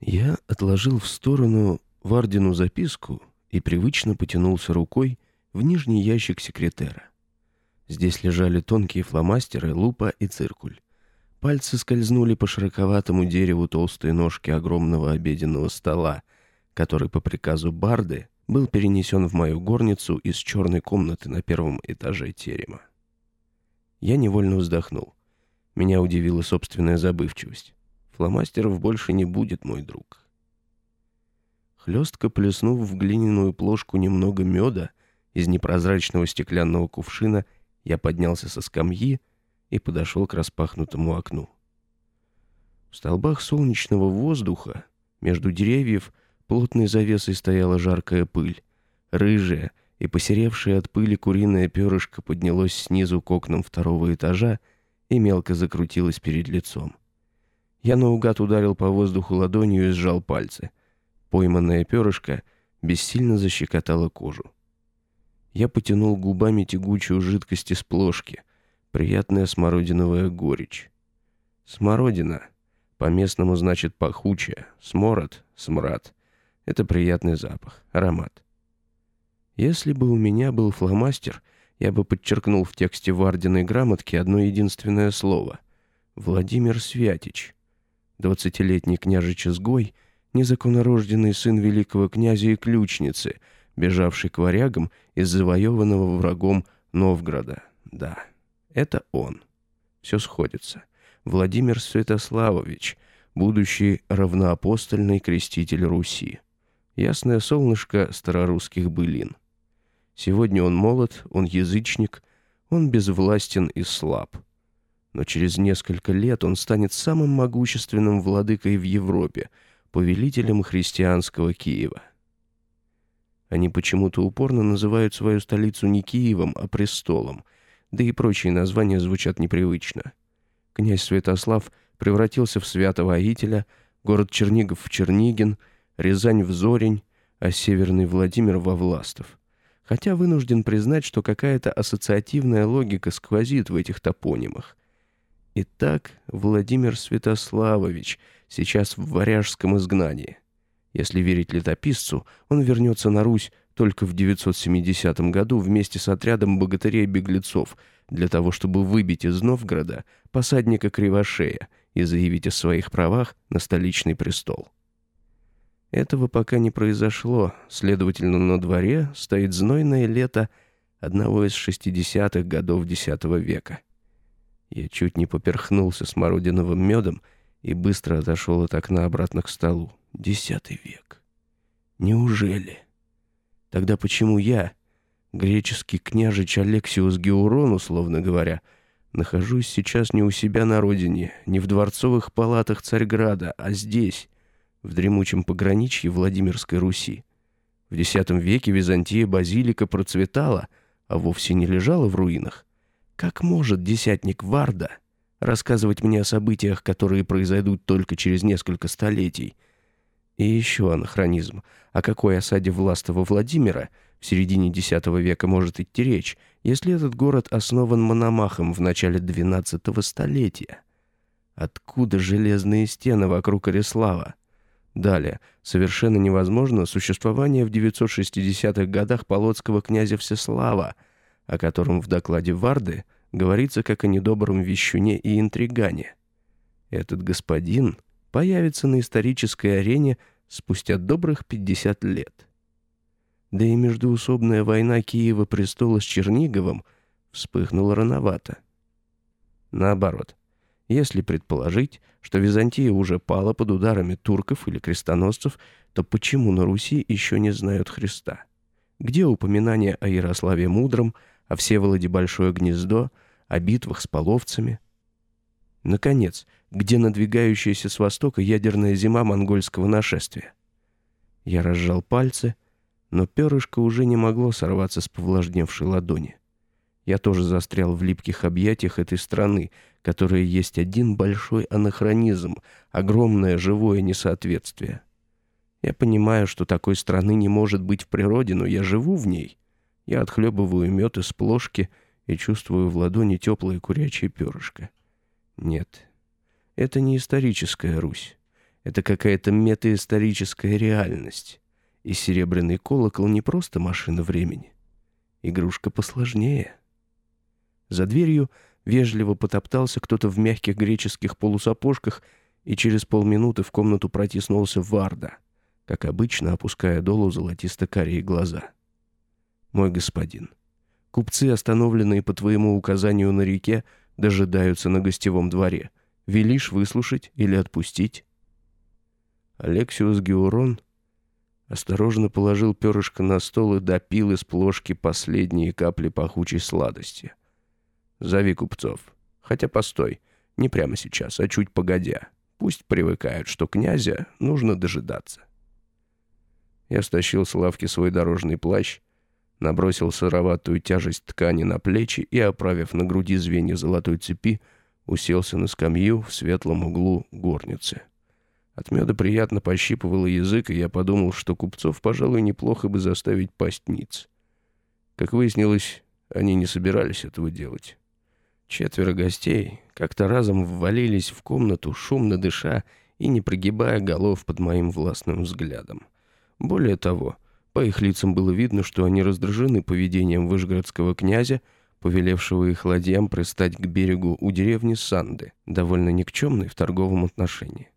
Я отложил в сторону Вардину записку и привычно потянулся рукой в нижний ящик секретера. Здесь лежали тонкие фломастеры, лупа и циркуль. Пальцы скользнули по широковатому дереву толстой ножки огромного обеденного стола, который по приказу Барды был перенесен в мою горницу из черной комнаты на первом этаже терема. Я невольно вздохнул. Меня удивила собственная забывчивость. Фломастеров больше не будет, мой друг. Хлестко плеснув в глиняную плошку немного меда из непрозрачного стеклянного кувшина, я поднялся со скамьи и подошел к распахнутому окну. В столбах солнечного воздуха между деревьев плотной завесой стояла жаркая пыль. Рыжая и посеревшая от пыли куриное перышко поднялось снизу к окнам второго этажа и мелко закрутилось перед лицом. Я наугад ударил по воздуху ладонью и сжал пальцы. Пойманное перышко бессильно защекотало кожу. Я потянул губами тягучую жидкость из плошки. Приятная смородиновая горечь. Смородина. По-местному значит пахучая. Смород — смрад. Это приятный запах, аромат. Если бы у меня был фломастер, я бы подчеркнул в тексте Вардиной грамотки одно единственное слово. Владимир Святич. Двадцатилетний княжич-изгой, незаконнорожденный сын великого князя и ключницы — бежавший к варягам из завоеванного врагом Новгорода. Да, это он. Все сходится. Владимир Святославович, будущий равноапостольный креститель Руси. Ясное солнышко старорусских былин. Сегодня он молод, он язычник, он безвластен и слаб. Но через несколько лет он станет самым могущественным владыкой в Европе, повелителем христианского Киева. Они почему-то упорно называют свою столицу не Киевом, а престолом, да и прочие названия звучат непривычно. Князь Святослав превратился в свято-воителя, город Чернигов в Чернигин, Рязань в Зорень, а северный Владимир во Властов. Хотя вынужден признать, что какая-то ассоциативная логика сквозит в этих топонимах. Итак, Владимир Святославович сейчас в варяжском изгнании. Если верить летописцу, он вернется на Русь только в 970 году вместе с отрядом богатырей-беглецов для того, чтобы выбить из Новгорода посадника Кривошея и заявить о своих правах на столичный престол. Этого пока не произошло, следовательно, на дворе стоит знойное лето одного из 60-х годов X века. Я чуть не поперхнулся смородиновым медом и быстро отошел от окна обратно к столу. Десятый век. Неужели? Тогда почему я, греческий княжич Алексиус Геурон, условно говоря, нахожусь сейчас не у себя на родине, не в дворцовых палатах Царьграда, а здесь, в дремучем пограничье Владимирской Руси? В X веке Византия базилика процветала, а вовсе не лежала в руинах. Как может десятник Варда рассказывать мне о событиях, которые произойдут только через несколько столетий — и еще анахронизм. О какой осаде Властова Владимира в середине X века может идти речь, если этот город основан Мономахом в начале XII столетия? Откуда железные стены вокруг Арислава? Далее, совершенно невозможно существование в 960-х годах полоцкого князя Всеслава, о котором в докладе Варды говорится как о недобром вещуне и интригане. Этот господин появится на исторической арене спустя добрых 50 лет. Да и междуусобная война Киева престола с Черниговым вспыхнула рановато. Наоборот, если предположить, что Византия уже пала под ударами турков или крестоносцев, то почему на Руси еще не знают Христа? Где упоминания о Ярославе Мудром, о Всеволоде Большое Гнездо, о битвах с половцами – Наконец, где надвигающаяся с востока ядерная зима монгольского нашествия? Я разжал пальцы, но перышко уже не могло сорваться с повлажневшей ладони. Я тоже застрял в липких объятиях этой страны, которая есть один большой анахронизм, огромное живое несоответствие. Я понимаю, что такой страны не может быть в природе, но я живу в ней. Я отхлебываю мед из плошки и чувствую в ладони теплое курячее перышко. Нет, это не историческая Русь. Это какая-то метаисторическая реальность. И серебряный колокол не просто машина времени. Игрушка посложнее. За дверью вежливо потоптался кто-то в мягких греческих полусапожках, и через полминуты в комнату протиснулся Варда, как обычно опуская долу золотисто-карие глаза. «Мой господин, купцы, остановленные по твоему указанию на реке, дожидаются на гостевом дворе. Велишь выслушать или отпустить?» Алексиус Геурон осторожно положил перышко на стол и допил из плошки последние капли пахучей сладости. «Зови купцов. Хотя постой, не прямо сейчас, а чуть погодя. Пусть привыкают, что князя нужно дожидаться». Я стащил с лавки свой дорожный плащ, набросил сыроватую тяжесть ткани на плечи и, оправив на груди звенья золотой цепи, уселся на скамью в светлом углу горницы. От меда приятно пощипывало язык, и я подумал, что купцов, пожалуй, неплохо бы заставить пасть ниц. Как выяснилось, они не собирались этого делать. Четверо гостей как-то разом ввалились в комнату, шумно дыша и не прогибая голов под моим властным взглядом. Более того, по их лицам было видно, что они раздражены поведением выжгородского князя, повелевшего их ладьям пристать к берегу у деревни Санды, довольно никчемной в торговом отношении.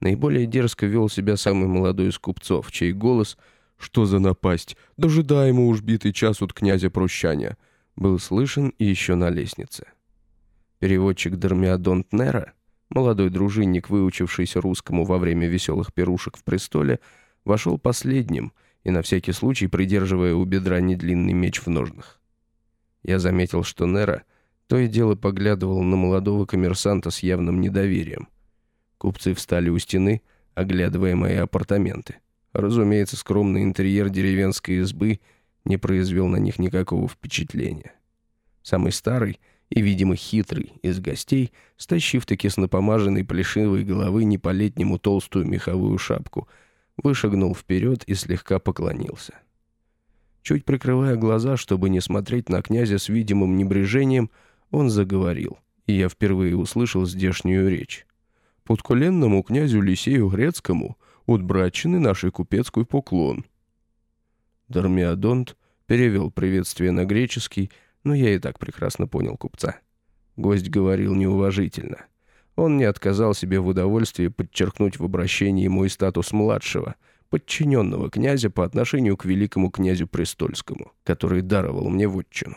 Наиболее дерзко вел себя самый молодой из купцов, чей голос «Что за напасть? Дожидаемо уж битый час от князя прощания» был слышен и еще на лестнице. Переводчик Дермиадонт Нера, молодой дружинник, выучившийся русскому во время веселых пирушек в престоле, вошел последним и на всякий случай придерживая у бедра недлинный меч в ножнах. Я заметил, что Нера то и дело поглядывал на молодого коммерсанта с явным недоверием – Купцы встали у стены, оглядывая мои апартаменты. Разумеется, скромный интерьер деревенской избы не произвел на них никакого впечатления. Самый старый и, видимо, хитрый из гостей, стащив таки с напомаженной плешивой головы не по-летнему толстую меховую шапку, вышагнул вперед и слегка поклонился. Чуть прикрывая глаза, чтобы не смотреть на князя с видимым небрежением, он заговорил, и я впервые услышал здешнюю речь подколенному князю Лисею Грецкому от братчины нашей купецкой поклон». Дармиадонт перевел приветствие на греческий, но я и так прекрасно понял купца. Гость говорил неуважительно. Он не отказал себе в удовольствии подчеркнуть в обращении мой статус младшего, подчиненного князя по отношению к великому князю Престольскому, который даровал мне вотчину.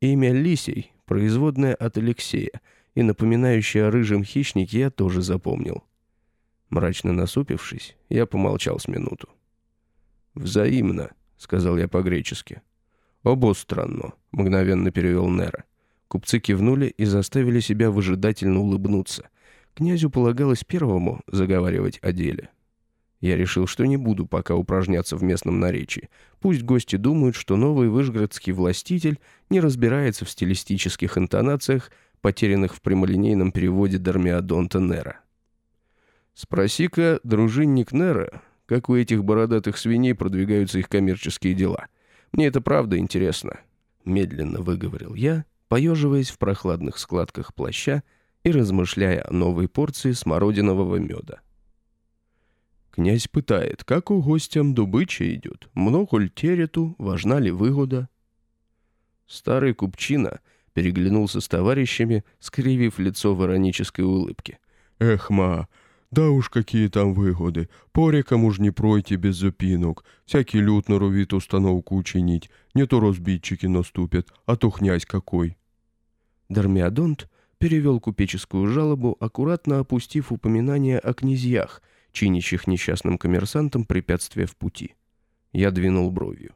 Имя Лисей, производное от Алексея, и напоминающий о рыжем хищнике я тоже запомнил. Мрачно насупившись, я помолчал с минуту. «Взаимно», — сказал я по-гречески. «Обостранно», — мгновенно перевел Нера. Купцы кивнули и заставили себя выжидательно улыбнуться. Князю полагалось первому заговаривать о деле. Я решил, что не буду пока упражняться в местном наречии. Пусть гости думают, что новый вышгородский властитель не разбирается в стилистических интонациях потерянных в прямолинейном переводе Дармиадонта Нера. «Спроси-ка, дружинник Нера, как у этих бородатых свиней продвигаются их коммерческие дела. Мне это правда интересно», — медленно выговорил я, поеживаясь в прохладных складках плаща и размышляя о новой порции смородинового меда. Князь пытает, как у гостям добыча идет, много ли терету, важна ли выгода. Старый купчина — переглянулся с товарищами, скривив лицо в иронической улыбке. «Эх, ма, да уж какие там выгоды. По рекам уж не пройти без запинок. Всякий люд норовит установку учинить. Не то разбитчики наступят, а то князь какой». Дармиадонт перевел купеческую жалобу, аккуратно опустив упоминание о князьях, чинящих несчастным коммерсантам препятствия в пути. Я двинул бровью.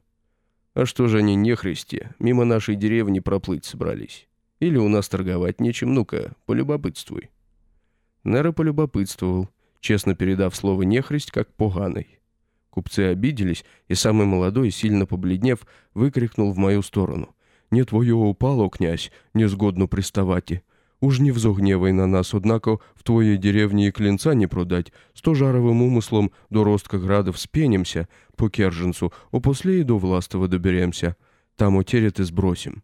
А что же они нехристи, мимо нашей деревни проплыть собрались? Или у нас торговать нечем? Ну-ка, полюбопытствуй». Нера полюбопытствовал, честно передав слово «нехристь» как «поганый». Купцы обиделись, и самый молодой, сильно побледнев, выкрикнул в мою сторону. «Не твое упало, князь, не сгодно приставати. Уж не взогневай на нас, однако в твоей деревні і клінца не продать. Стожаровим умислом до ростка градов спенімся по Керженцу, опосле и до Властова доберемся. Там утерет и сбросим.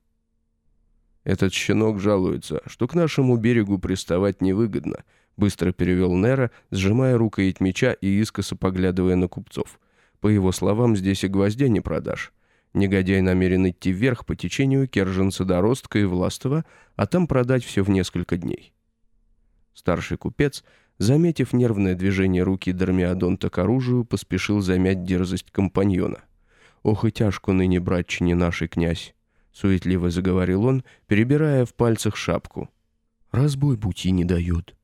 Этот щенок жалуется, что к нашему берегу приставать невыгодно, Быстро перевел Нера, сжимая рукоять меча и искоса поглядывая на купцов. По его словам, здесь и гвоздя не продашь. Негодяй намерен идти вверх по течению Керженца до Ростка и Властова, а там продать все в несколько дней. Старший купец, заметив нервное движение руки Дормиадонта к оружию, поспешил замять дерзость компаньона. «Ох и тяжко ныне, братче, не нашей князь!» — суетливо заговорил он, перебирая в пальцах шапку. «Разбой пути не дает.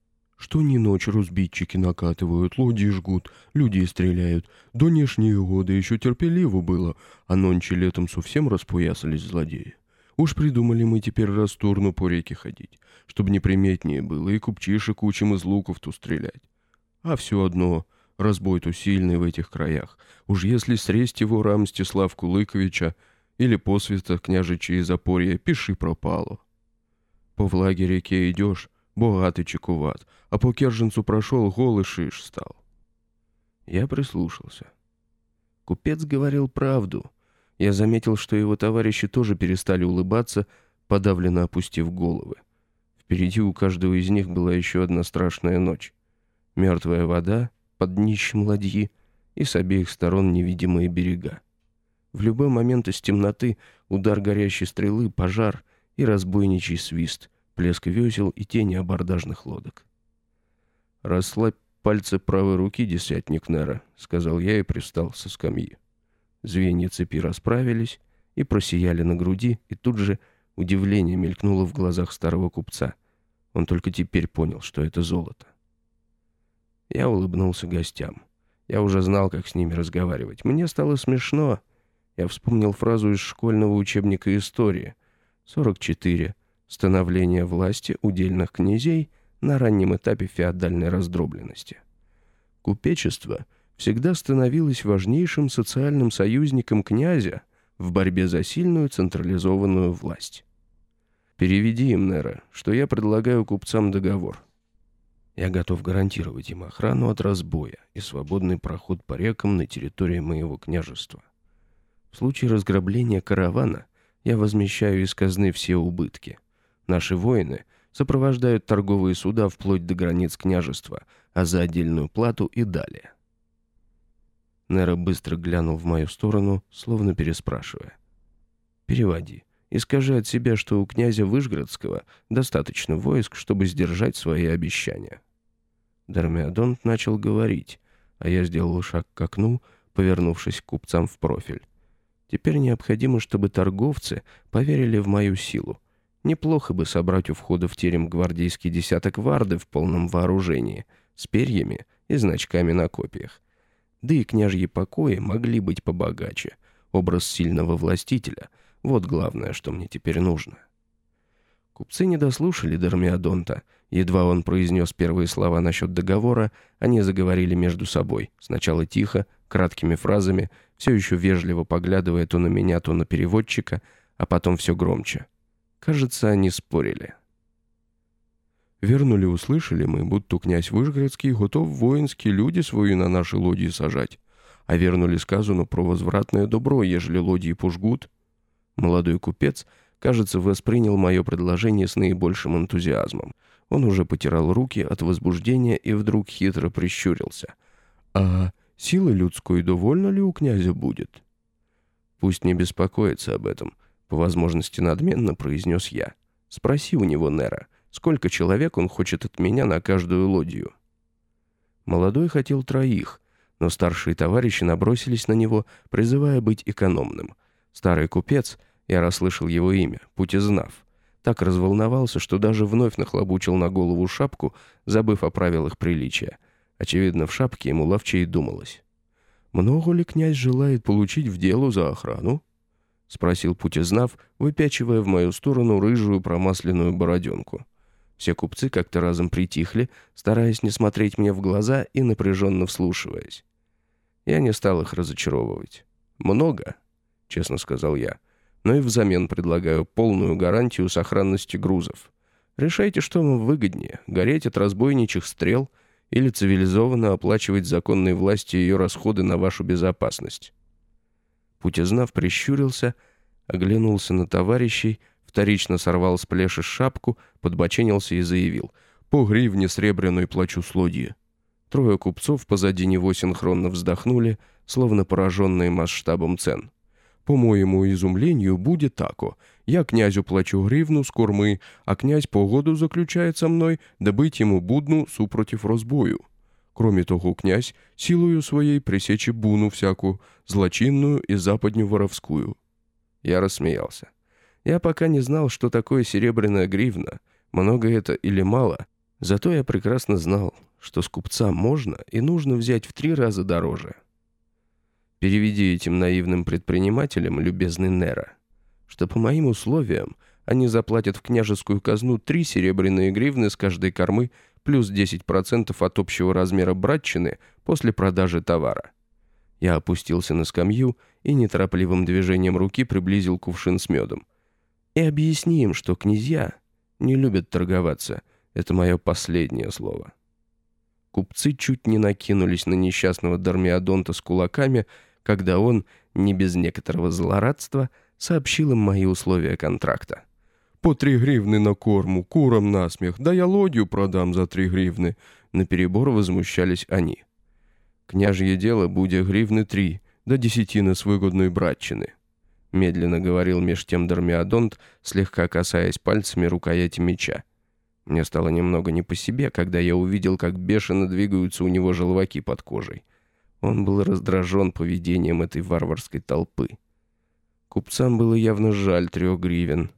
Что ни ночь разбитчики накатывают, лодии жгут, люди стреляют. До нешние годы еще терпеливо было, а нонче летом совсем распоясались злодеи. Уж придумали мы теперь растурну по реке ходить, чтобы неприметнее было и купчишек учим из луков-то стрелять. А все одно, разбой-то сильный в этих краях. Уж если сресть его рам Мстислав Кулыковича или посвята княжичьей запорья, пиши пропало. По влаге реке идешь, богатый чекуват, а по Керженцу прошел голый шиш стал. Я прислушался. Купец говорил правду. Я заметил, что его товарищи тоже перестали улыбаться, подавленно опустив головы. Впереди у каждого из них была еще одна страшная ночь. Мертвая вода под днищем ладьи и с обеих сторон невидимые берега. В любой момент из темноты удар горящей стрелы, пожар и разбойничий свист — плеск весел и тени абордажных лодок. «Расслабь пальцы правой руки, десятник Нера», — сказал я и пристал со скамьи. Звенья цепи расправились и просияли на груди, и тут же удивление мелькнуло в глазах старого купца. Он только теперь понял, что это золото. Я улыбнулся гостям. Я уже знал, как с ними разговаривать. Мне стало смешно. Я вспомнил фразу из школьного учебника истории. 44 становление власти удельных князей на раннем этапе феодальной раздробленности. Купечество всегда становилось важнейшим социальным союзником князя в борьбе за сильную централизованную власть. Переведи им, Нера, что я предлагаю купцам договор. Я готов гарантировать им охрану от разбоя и свободный проход по рекам на территории моего княжества. В случае разграбления каравана я возмещаю из казны все убытки – Наши воины сопровождают торговые суда вплоть до границ княжества, а за отдельную плату и далее. Нера быстро глянул в мою сторону, словно переспрашивая. «Переводи и скажи от себя, что у князя Выжгородского достаточно войск, чтобы сдержать свои обещания». Дармиадонт начал говорить, а я сделал шаг к окну, повернувшись к купцам в профиль. Теперь необходимо, чтобы торговцы поверили в мою силу, Неплохо бы собрать у входа в терем гвардейский десяток варды в полном вооружении, с перьями и значками на копиях. Да и княжьи покои могли быть побогаче. Образ сильного властителя — вот главное, что мне теперь нужно. Купцы не дослушали Дермиадонта. Едва он произнес первые слова насчет договора, они заговорили между собой. Сначала тихо, краткими фразами, все еще вежливо поглядывая то на меня, то на переводчика, а потом все громче — Кажется, они спорили. Вернули услышали мы, будто князь Вышгородский готов воинские люди свою на наши лодии сажать. А вернули сказано про возвратное добро, ежели лодии пожгут. Молодой купец, кажется, воспринял мое предложение с наибольшим энтузиазмом. Он уже потирал руки от возбуждения и вдруг хитро прищурился. «А силы людской довольно ли у князя будет?» «Пусть не беспокоится об этом», по возможности надменно произнес я. «Спроси у него, Нера, сколько человек он хочет от меня на каждую лодью?» Молодой хотел троих, но старшие товарищи набросились на него, призывая быть экономным. Старый купец, я расслышал его имя, Путезнав, так разволновался, что даже вновь нахлобучил на голову шапку, забыв о правилах приличия. Очевидно, в шапке ему ловче и думалось. «Много ли князь желает получить в делу за охрану?» — спросил Путезнав, выпячивая в мою сторону рыжую промасленную бороденку. Все купцы как-то разом притихли, стараясь не смотреть мне в глаза и напряженно вслушиваясь. Я не стал их разочаровывать. «Много», — честно сказал я, «но и взамен предлагаю полную гарантию сохранности грузов. Решайте, что вам выгоднее — гореть от разбойничьих стрел или цивилизованно оплачивать законной власти ее расходы на вашу безопасность». Путезнав прищурился, оглянулся на товарищей, вторично сорвал с плеши шапку, подбоченился и заявил. По гривне сребряной плачу слодье. Трое купцов позади него синхронно вздохнули, словно пораженные масштабом цен. По моему изумлению, будет тако. Я князю плачу гривну с кормы, а князь погоду заключает со мной, добыть ему будну супротив розбою. Кроме того, князь силою своей пресече буну всяку, злочинную и западню воровскую. Я рассмеялся. Я пока не знал, что такое серебряная гривна, много это или мало, зато я прекрасно знал, что с купца можно и нужно взять в три раза дороже. Переведи этим наивным предпринимателям, любезный Нера, что по моим условиям они заплатят в княжескую казну три серебряные гривны с каждой кормы плюс 10% от общего размера братчины после продажи товара. Я опустился на скамью и неторопливым движением руки приблизил кувшин с медом. И объясни им, что князья не любят торговаться. Это мое последнее слово. Купцы чуть не накинулись на несчастного Дармиадонта с кулаками, когда он, не без некоторого злорадства, сообщил им мои условия контракта. «По три гривны на корму, курам насмех, да я лодью продам за три гривны», наперебор возмущались они. «Княжье дело, будя гривны три, да десятина с выгодной братчины», медленно говорил меж тем Дармиадонт, слегка касаясь пальцами рукояти меча. Мне стало немного не по себе, когда я увидел, как бешено двигаются у него желваки под кожей. Он был раздражен поведением этой варварской толпы. Купцам было явно жаль трех гривен.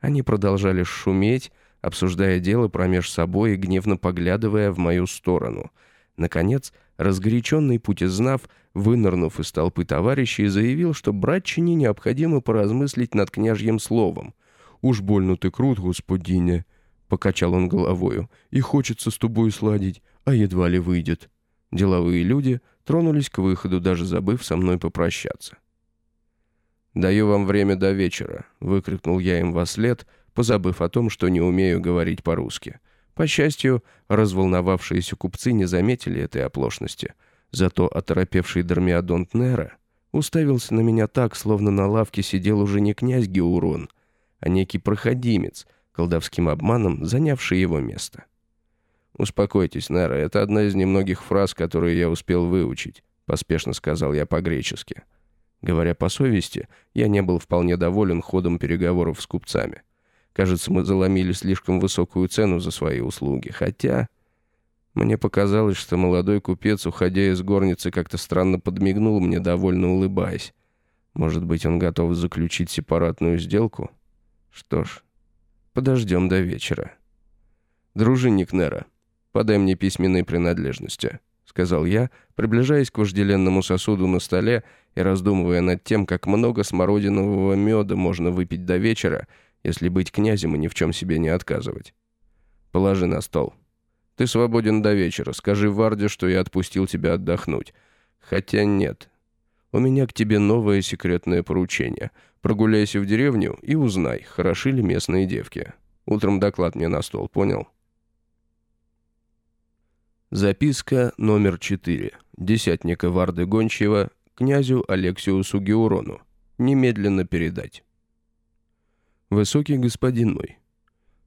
Они продолжали шуметь, обсуждая дело промеж собой и гневно поглядывая в мою сторону. Наконец, разгоряченный путезнав, вынырнув из толпы товарищей, заявил, что братчине необходимо поразмыслить над княжьим словом. «Уж больно ты крут, господине», — покачал он головою, — «и хочется с тобой сладить, а едва ли выйдет». Деловые люди тронулись к выходу, даже забыв со мной попрощаться. «Даю вам время до вечера», — выкрикнул я им во след, позабыв о том, что не умею говорить по-русски. По счастью, разволновавшиеся купцы не заметили этой оплошности. Зато оторопевший Дармиадонт Нера уставился на меня так, словно на лавке сидел уже не князь Геурон, а некий проходимец, колдовским обманом занявший его место. «Успокойтесь, Нера, это одна из немногих фраз, которые я успел выучить», — поспешно сказал я по-гречески. Говоря по совести, я не был вполне доволен ходом переговоров с купцами. Кажется, мы заломили слишком высокую цену за свои услуги, хотя... Мне показалось, что молодой купец, уходя из горницы, как-то странно подмигнул мне, довольно улыбаясь. Может быть, он готов заключить сепаратную сделку? Что ж, подождем до вечера. Дружинник Нера, «Подай мне письменные принадлежности», — сказал я, приближаясь к вожделенному сосуду на столе и раздумывая над тем, как много смородинового меда можно выпить до вечера, если быть князем и ни в чем себе не отказывать. «Положи на стол. Ты свободен до вечера. Скажи Варде, что я отпустил тебя отдохнуть. Хотя нет. У меня к тебе новое секретное поручение. Прогуляйся в деревню и узнай, хороши ли местные девки. Утром доклад мне на стол, понял?» Записка номер 4. Десятника Варды Гончева князю Алексиусу Геурону. Немедленно передать. Высокий господин мой.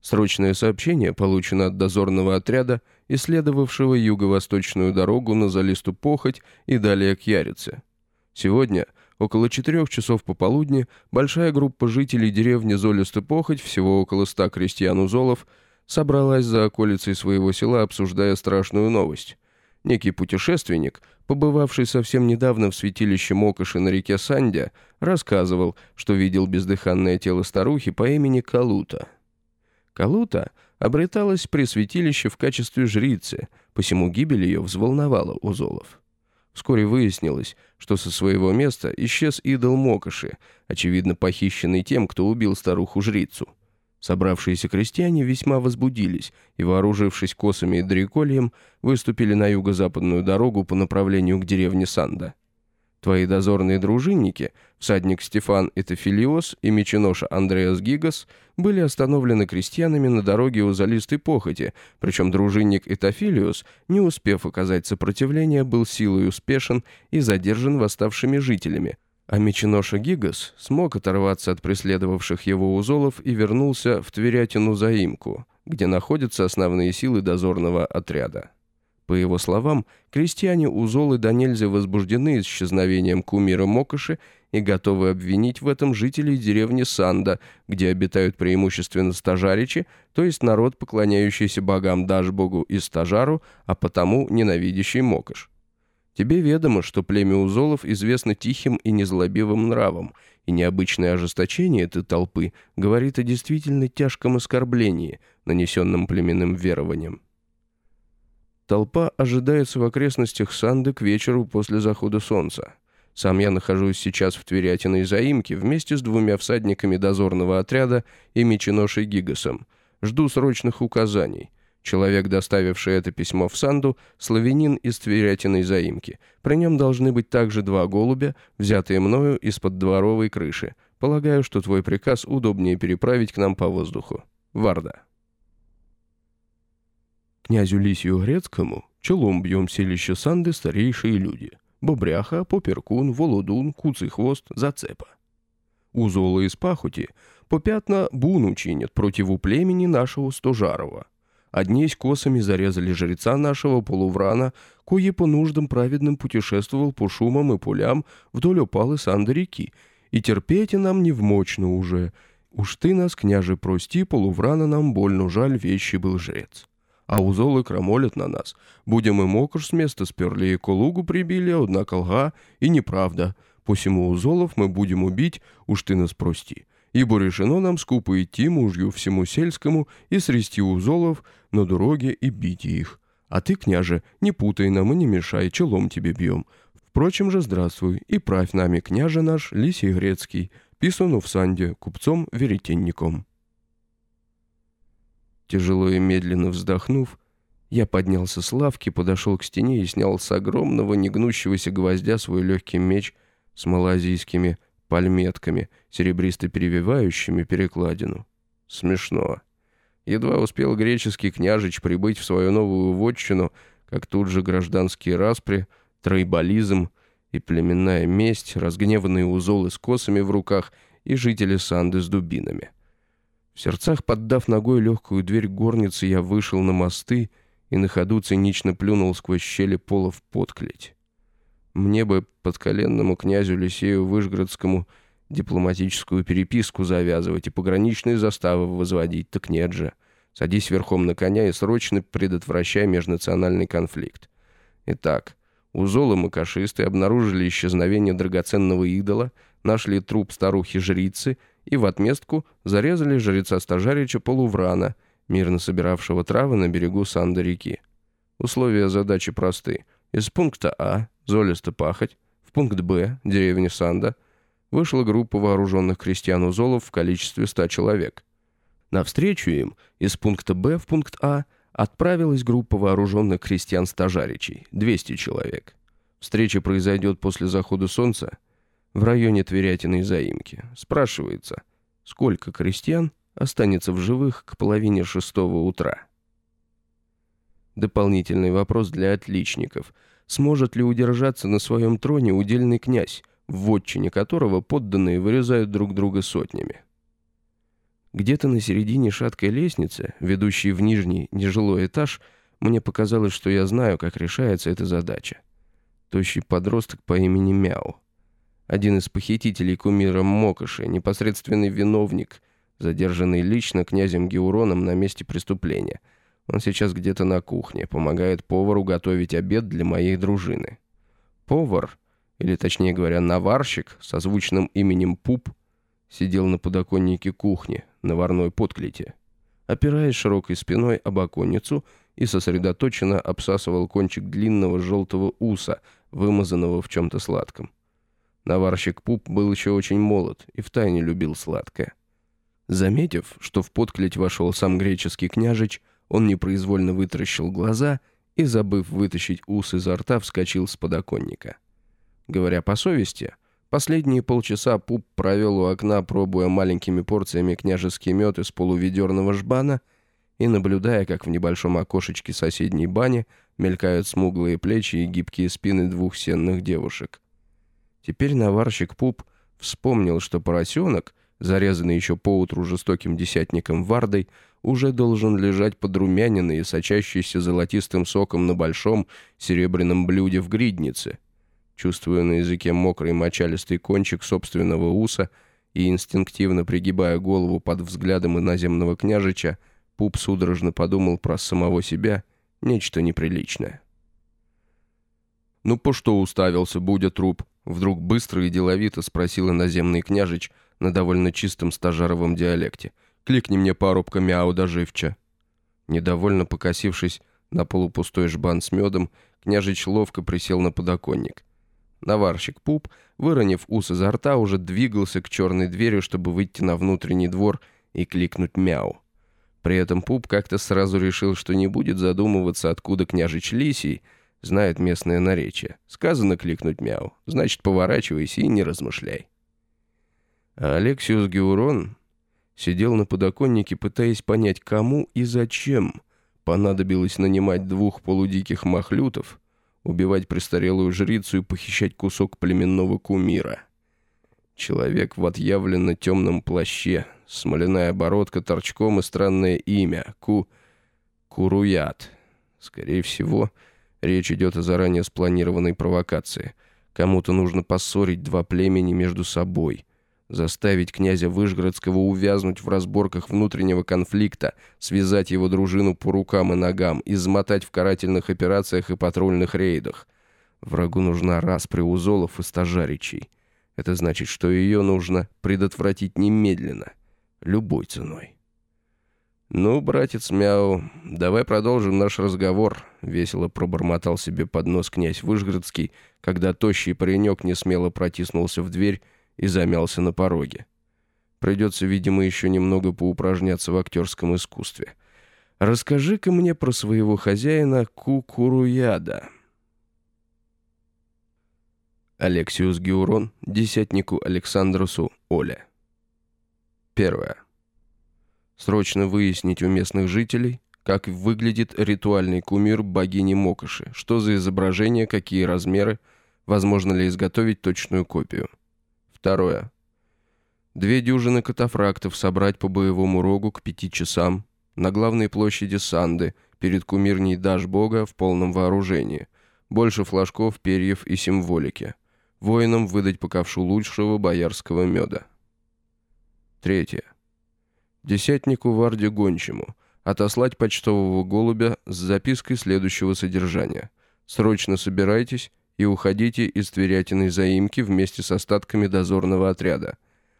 Срочное сообщение получено от дозорного отряда, исследовавшего юго-восточную дорогу на Залисту Похоть и далее к Ярице. Сегодня, около четырех часов пополудни, большая группа жителей деревни Золисту Похоть, всего около ста крестьян-узолов, собралась за околицей своего села, обсуждая страшную новость. Некий путешественник, побывавший совсем недавно в святилище Мокоши на реке Сандя, рассказывал, что видел бездыханное тело старухи по имени Калута. Калута обреталась при святилище в качестве жрицы, посему гибель ее взволновала Узолов. Вскоре выяснилось, что со своего места исчез идол Мокоши, очевидно похищенный тем, кто убил старуху-жрицу. Собравшиеся крестьяне весьма возбудились и, вооружившись косами и дрекольем, выступили на юго-западную дорогу по направлению к деревне Санда. Твои дозорные дружинники, всадник Стефан Этофилиос и меченоша Андреас Гигас, были остановлены крестьянами на дороге у Залистой Похоти, причем дружинник Этофилиос, не успев оказать сопротивление, был силой успешен и задержан восставшими жителями, А Меченоша Гигас смог оторваться от преследовавших его узолов и вернулся в Тверятину заимку, где находятся основные силы дозорного отряда. По его словам, крестьяне Узолы до нельзя возбуждены исчезновением кумира Мокоши и готовы обвинить в этом жителей деревни Санда, где обитают преимущественно стажаричи, то есть народ, поклоняющийся богам Дашбогу и стажару, а потому ненавидящий Мокош. Тебе ведомо, что племя Узолов известно тихим и незлобивым нравом, и необычное ожесточение этой толпы говорит о действительно тяжком оскорблении, нанесенном племенным верованием. Толпа ожидается в окрестностях Санды к вечеру после захода солнца. Сам я нахожусь сейчас в Тверятиной заимке вместе с двумя всадниками дозорного отряда и меченошей Гигасом. Жду срочных указаний. Человек, доставивший это письмо в Санду, славянин из Тверятиной заимки. При нем должны быть также два голубя, взятые мною из-под дворовой крыши. Полагаю, что твой приказ удобнее переправить к нам по воздуху. Варда. Князю Лисию Грецкому челом бьем селище Санды старейшие люди. Бобряха, Поперкун, Володун, Куцый хвост, Зацепа. Узола из пахути попятна буну чинят противу племени нашего Стожарова. Одни с косами зарезали жреца нашего полуврана, кое по нуждам праведным путешествовал по шумам и полям вдоль опалы Санды реки, и терпеть нам невмочно уже. Уж ты нас, княже, прости, полуврана нам больно жаль, вещи был жрец а узолы крамолят на нас. Будем и мокр с места сперли, и колугу прибили, однако лга, и неправда. Посему узолов мы будем убить, уж ты нас прости. Ибо решено нам скупо идти мужью всему сельскому и срести узолов на дороге и бить их. А ты, княже, не путай нам и не мешай, челом тебе бьем. Впрочем же, здравствуй, и правь нами, княже наш, Лисий Грецкий, писану в Санде, купцом-веретенником». Тяжело и медленно вздохнув, я поднялся с лавки, подошел к стене и снял с огромного негнущегося гвоздя свой легкий меч с малазийскими пальметками, серебристо перевивающими перекладину. Смешно. Едва успел греческий княжич прибыть в свою новую вотчину, как тут же гражданские распри, тройболизм и племенная месть, разгневанные узолы с косами в руках и жители Санды с дубинами. В сердцах, поддав ногой легкую дверь горницы, я вышел на мосты и на ходу цинично плюнул сквозь щели пола в подклеть. Мне бы подколенному князю Лисею Вышгородскому дипломатическую переписку завязывать и пограничные заставы возводить, так нет же. Садись верхом на коня и срочно предотвращай межнациональный конфликт. Итак, у Золы макашисты обнаружили исчезновение драгоценного идола, нашли труп старухи-жрицы — и в отместку зарезали жреца Стажарича Полуврана, мирно собиравшего травы на берегу Санды-реки. Условия задачи просты. Из пункта А – Золисто пахать, в пункт Б – деревня Санда, вышла группа вооруженных крестьян-узолов в количестве 100 человек. Навстречу им из пункта Б в пункт А отправилась группа вооруженных крестьян-стажаричей – 200 человек. Встреча произойдет после захода солнца – в районе Тверятиной заимки. Спрашивается, сколько крестьян останется в живых к половине шестого утра? Дополнительный вопрос для отличников. Сможет ли удержаться на своем троне удельный князь, в вотчине которого подданные вырезают друг друга сотнями? Где-то на середине шаткой лестницы, ведущей в нижний нежилой этаж, мне показалось, что я знаю, как решается эта задача. Тощий подросток по имени Мяу один из похитителей кумира Мокоши, непосредственный виновник, задержанный лично князем Геуроном на месте преступления. Он сейчас где-то на кухне, помогает повару готовить обед для моей дружины. Повар, или точнее говоря, наварщик, со звучным именем Пуп, сидел на подоконнике кухни, на варной подклете. Опираясь широкой спиной об оконницу и сосредоточенно обсасывал кончик длинного желтого уса, вымазанного в чем-то сладком. Наварщик Пуп был еще очень молод и втайне любил сладкое. Заметив, что в подклеть вошел сам греческий княжич, он непроизвольно вытаращил глаза и, забыв вытащить ус изо рта, вскочил с подоконника. Говоря по совести, последние полчаса Пуп провел у окна, пробуя маленькими порциями княжеский мед из полуведерного жбана и наблюдая, как в небольшом окошечке соседней бани мелькают смуглые плечи и гибкие спины двух сенных девушек. Теперь наварщик Пуп вспомнил, что поросенок, зарезанный еще поутру жестоким десятником Вардой, уже должен лежать подрумяненный и сочащийся золотистым соком на большом серебряном блюде в гриднице. Чувствуя на языке мокрый мочалистый кончик собственного уса и инстинктивно пригибая голову под взглядом иноземного княжича, Пуп судорожно подумал про самого себя нечто неприличное. «Ну по что уставился, будя труп?» Вдруг быстро и деловито спросил иноземный княжич на довольно чистом стажаровом диалекте. «Кликни мне парубка мяу доживча». Недовольно покосившись на полупустой жбан с медом, княжич ловко присел на подоконник. Наварщик Пуп, выронив ус изо рта, уже двигался к черной двери, чтобы выйти на внутренний двор и кликнуть мяу. При этом Пуп как-то сразу решил, что не будет задумываться, откуда княжич Лисий, знает местное наречие. Сказано кликнуть мяу, значит, поворачивайся и не размышляй. А Алексиус Геурон сидел на подоконнике, пытаясь понять, кому и зачем понадобилось нанимать двух полудиких махлютов, убивать престарелую жрицу и похищать кусок племенного кумира. Человек в отъявленно темном плаще, смоляная оборотка торчком и странное имя — Ку... Куруят. Скорее всего, Речь идет о заранее спланированной провокации. Кому-то нужно поссорить два племени между собой, заставить князя Выжгородского увязнуть в разборках внутреннего конфликта, связать его дружину по рукам и ногам, измотать в карательных операциях и патрульных рейдах. Врагу нужна распри узолов и стажаричей. Это значит, что ее нужно предотвратить немедленно, любой ценой. «Ну, братец Мяу, давай продолжим наш разговор», — весело пробормотал себе под нос князь Выжгородский, когда тощий паренек несмело протиснулся в дверь и замялся на пороге. Придется, видимо, еще немного поупражняться в актерском искусстве. «Расскажи-ка мне про своего хозяина Кукуруяда». Алексиус Геурон, десятнику Александрусу Оля. Первое. Срочно выяснить у местных жителей, как выглядит ритуальный кумир богини Мокоши, что за изображение, какие размеры, возможно ли изготовить точную копию. Второе. Две дюжины катафрактов собрать по боевому рогу к пяти часам на главной площади Санды перед кумирней Даш Бога в полном вооружении. Больше флажков, перьев и символики. Воинам выдать по ковшу лучшего боярского меда. Третье. Десятнику Варде Гончему отослать почтового голубя с запиской следующего содержания. «Срочно собирайтесь и уходите из Тверятиной заимки вместе с остатками дозорного отряда.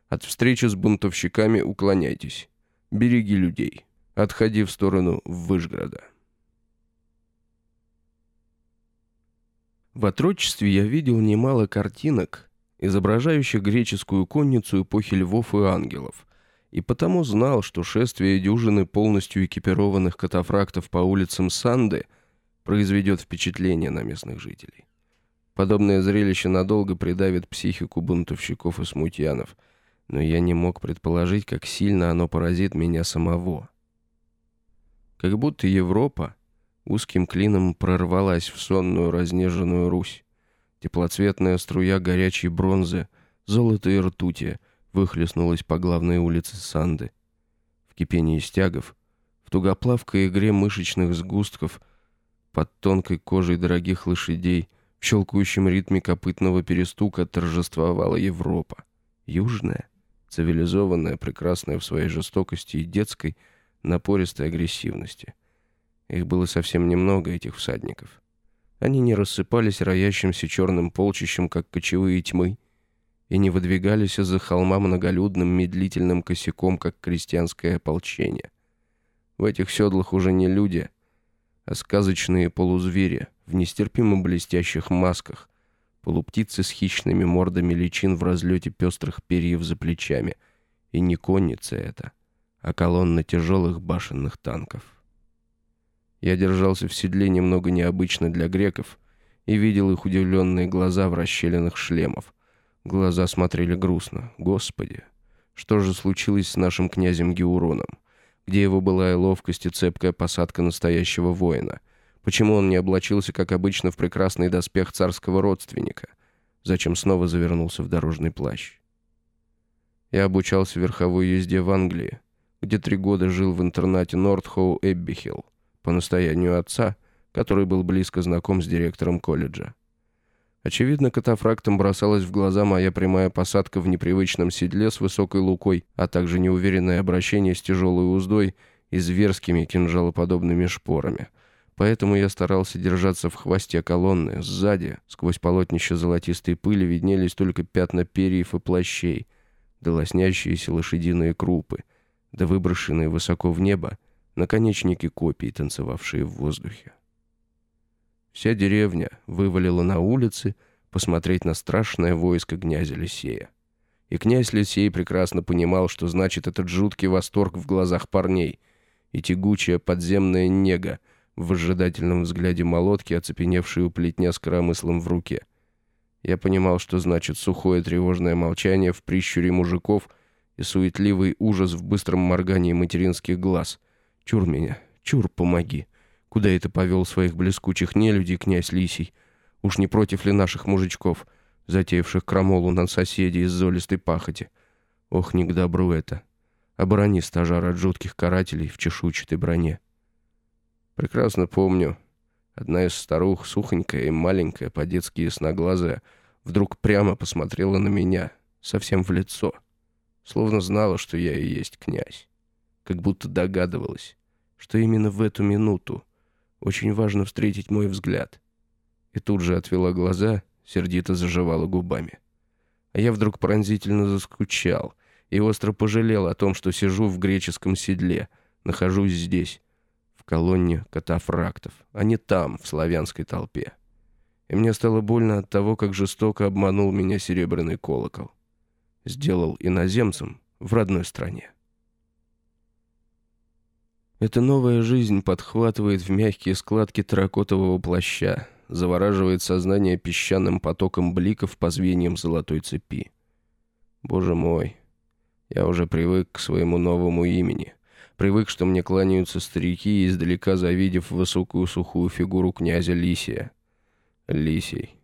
От встречи с бунтовщиками уклоняйтесь. Береги людей. Отходи в сторону Выжгорода». В отрочестве я видел немало картинок, изображающих греческую конницу эпохи львов и ангелов – и потому знал, что шествие дюжины полностью экипированных катафрактов по улицам Санды произведет впечатление на местных жителей. Подобное зрелище надолго придавит психику бунтовщиков и смутьянов, но я не мог предположить, как сильно оно поразит меня самого. Как будто Европа узким клином прорвалась в сонную разнеженную Русь. Теплоцветная струя горячей бронзы, золота и ртути — выхлестнулась по главной улице Санды. В кипении стягов, в тугоплавкой игре мышечных сгустков, под тонкой кожей дорогих лошадей, в щелкающем ритме копытного перестука торжествовала Европа. Южная, цивилизованная, прекрасная в своей жестокости и детской, напористой агрессивности. Их было совсем немного, этих всадников. Они не рассыпались роящимся черным полчищем, как кочевые тьмы, и не выдвигались из-за холма многолюдным медлительным косяком, как крестьянское ополчение. В этих седлах уже не люди, а сказочные полузвери в нестерпимо блестящих масках, полуптицы с хищными мордами личин в разлете пестрых перьев за плечами. И не конница это, а колонна тяжелых башенных танков. Я держался в седле немного необычно для греков и видел их удивленные глаза в расщелинах шлемов — Глаза смотрели грустно. Господи, что же случилось с нашим князем Геуроном? Где его была и ловкость, и цепкая посадка настоящего воина? Почему он не облачился, как обычно, в прекрасный доспех царского родственника? зачем снова завернулся в дорожный плащ. Я обучался верховой езде в Англии, где три года жил в интернате Нортхоу Эббихилл по настоянию отца, который был близко знаком с директором колледжа. Очевидно, катафрактом бросалась в глаза моя прямая посадка в непривычном седле с высокой лукой, а также неуверенное обращение с тяжелой уздой и зверскими кинжалоподобными шпорами. Поэтому я старался держаться в хвосте колонны. Сзади, сквозь полотнище золотистой пыли, виднелись только пятна перьев и плащей, да лоснящиеся лошадиные крупы, да выброшенные высоко в небо наконечники копий, танцевавшие в воздухе. Вся деревня вывалила на улицы посмотреть на страшное войско князя Лисея. И князь Лисей прекрасно понимал, что значит этот жуткий восторг в глазах парней и тягучая подземная нега в выжидательном взгляде молотки, оцепеневшей у плетня с коромыслом в руке. Я понимал, что значит сухое тревожное молчание в прищуре мужиков и суетливый ужас в быстром моргании материнских глаз. «Чур меня, чур, помоги!» Куда это повел своих блескучих нелюдей князь Лисий? Уж не против ли наших мужичков, затеявших крамолу на соседей из золистой пахоти? Ох, не к добру это. Оборони стажар от жутких карателей в чешуйчатой броне. Прекрасно помню, одна из старух, сухонькая и маленькая, по-детски ясноглазая, вдруг прямо посмотрела на меня, совсем в лицо, словно знала, что я и есть князь. Как будто догадывалась, что именно в эту минуту очень важно встретить мой взгляд. И тут же отвела глаза, сердито заживала губами. А я вдруг пронзительно заскучал и остро пожалел о том, что сижу в греческом седле, нахожусь здесь, колонне катафрактов, а не там, в славянской толпе. И мне стало больно от того, как жестоко обманул меня серебряный колокол. Сделал иноземцем в родной стране. Эта новая жизнь подхватывает в мягкие складки терракотового плаща, завораживает сознание песчаным потоком бликов по звеньям золотой цепи. Боже мой, я уже привык к своему новому имени. Привык, что мне кланяются старики, издалека завидев высокую сухую фигуру князя Лисия. Лисий.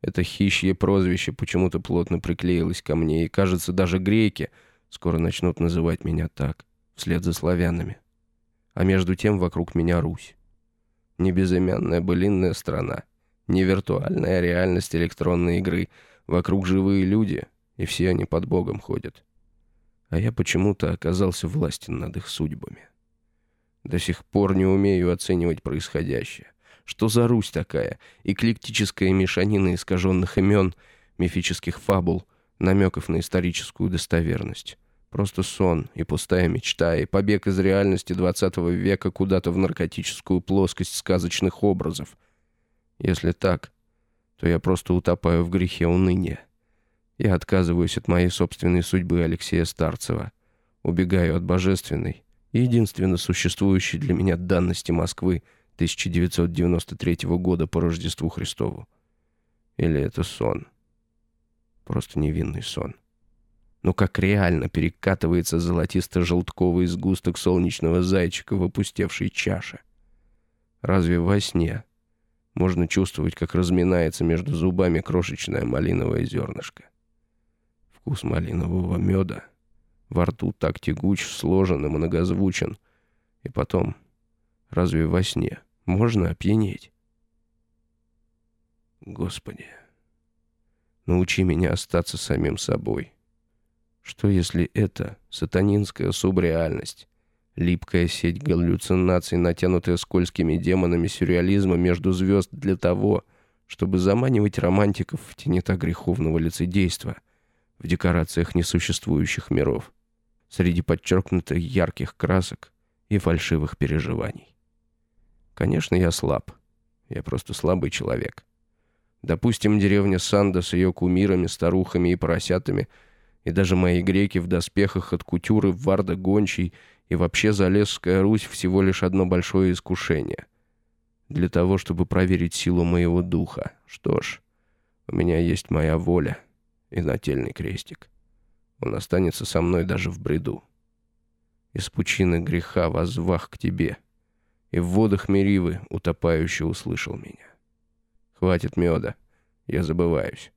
Это хищье прозвище почему-то плотно приклеилось ко мне, и, кажется, даже греки скоро начнут называть меня так, вслед за славянами а между тем вокруг меня Русь. Не безымянная былинная страна, не виртуальная реальность электронной игры, вокруг живые люди, и все они под Богом ходят. А я почему-то оказался властен над их судьбами. До сих пор не умею оценивать происходящее. Что за Русь такая? Эклектическая мешанина искаженных имен, мифических фабул, намеков на историческую достоверность. Просто сон и пустая мечта, и побег из реальности 20 века куда-то в наркотическую плоскость сказочных образов. Если так, то я просто утопаю в грехе уныния. Я отказываюсь от моей собственной судьбы Алексея Старцева, убегаю от божественной единственно существующей для меня данности Москвы 1993 года по Рождеству Христову. Или это сон? Просто невинный сон. Но как реально перекатывается золотисто-желтковый сгусток солнечного зайчика в опустевшей чаше? Разве во сне можно чувствовать, как разминается между зубами крошечное малиновое зернышко? Вкус малинового меда во рту так тягуч, сложен и многозвучен. И потом, разве во сне можно опьянеть? Господи, научи меня остаться самим собой. Что если это сатанинская субреальность? Липкая сеть галлюцинаций, натянутая скользкими демонами сюрреализма между звезд для того, чтобы заманивать романтиков в тенета греховного лицедейства в декорациях несуществующих миров, среди подчеркнутых ярких красок и фальшивых переживаний. Конечно, я слаб. Я просто слабый человек. Допустим, деревня Санда с ее кумирами, старухами и поросятами — и даже мои греки в доспехах от кутюры, Варда Гончий и вообще Залесская Русь всего лишь одно большое искушение. Для того, чтобы проверить силу моего духа. Что ж, у меня есть моя воля и нательный крестик. Он останется со мной даже в бреду. Из пучины греха воззвах к тебе, и в водах Меривы утопающий услышал меня. Хватит меда, я забываюсь.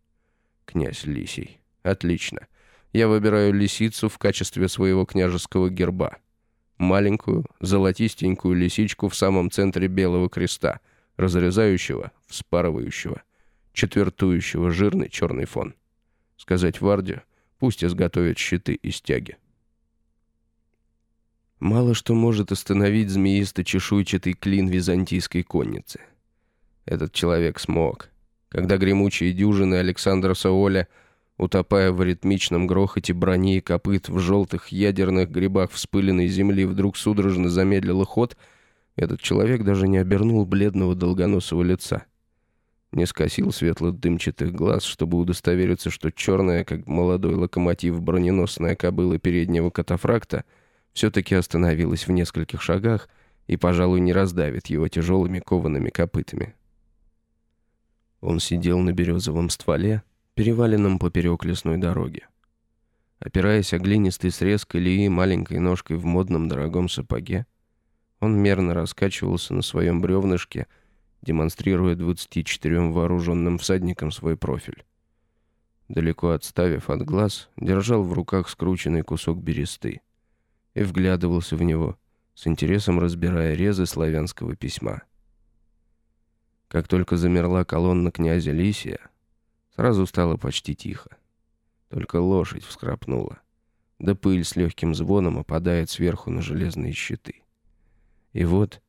Князь Лисий. Отлично. Я выбираю лисицу в качестве своего княжеского герба. Маленькую, золотистенькую лисичку в самом центре белого креста, разрезающего, вспарывающего, четвертующего жирный черный фон. Сказать Варде, пусть изготовят щиты и стяги. Мало что может остановить змеисто-чешуйчатый клин византийской конницы. Этот человек смог. Когда гремучие дюжины Александра Саоля, утопая в ритмичном грохоте брони и копыт в желтых ядерных грибах вспыленной земли, вдруг судорожно замедлил ход, этот человек даже не обернул бледного долгоносого лица. Не скосил светло-дымчатых глаз, чтобы удостовериться, что черная, как молодой локомотив, броненосная кобыла переднего катафракта — все-таки остановилась в нескольких шагах и, пожалуй, не раздавит его тяжелыми коваными копытами. Он сидел на березовом стволе, переваленном поперек лесной дороги. Опираясь о глинистый срез колеи маленькой ножкой в модном дорогом сапоге, он мерно раскачивался на своем бревнышке, демонстрируя 24 вооруженным всадникам свой профиль. Далеко отставив от глаз, держал в руках скрученный кусок бересты и вглядывался в него, с интересом разбирая резы славянского письма. Как только замерла колонна князя Лисия, сразу стало почти тихо. Только лошадь вскрапнула, да пыль с легким звоном опадает сверху на железные щиты. И вот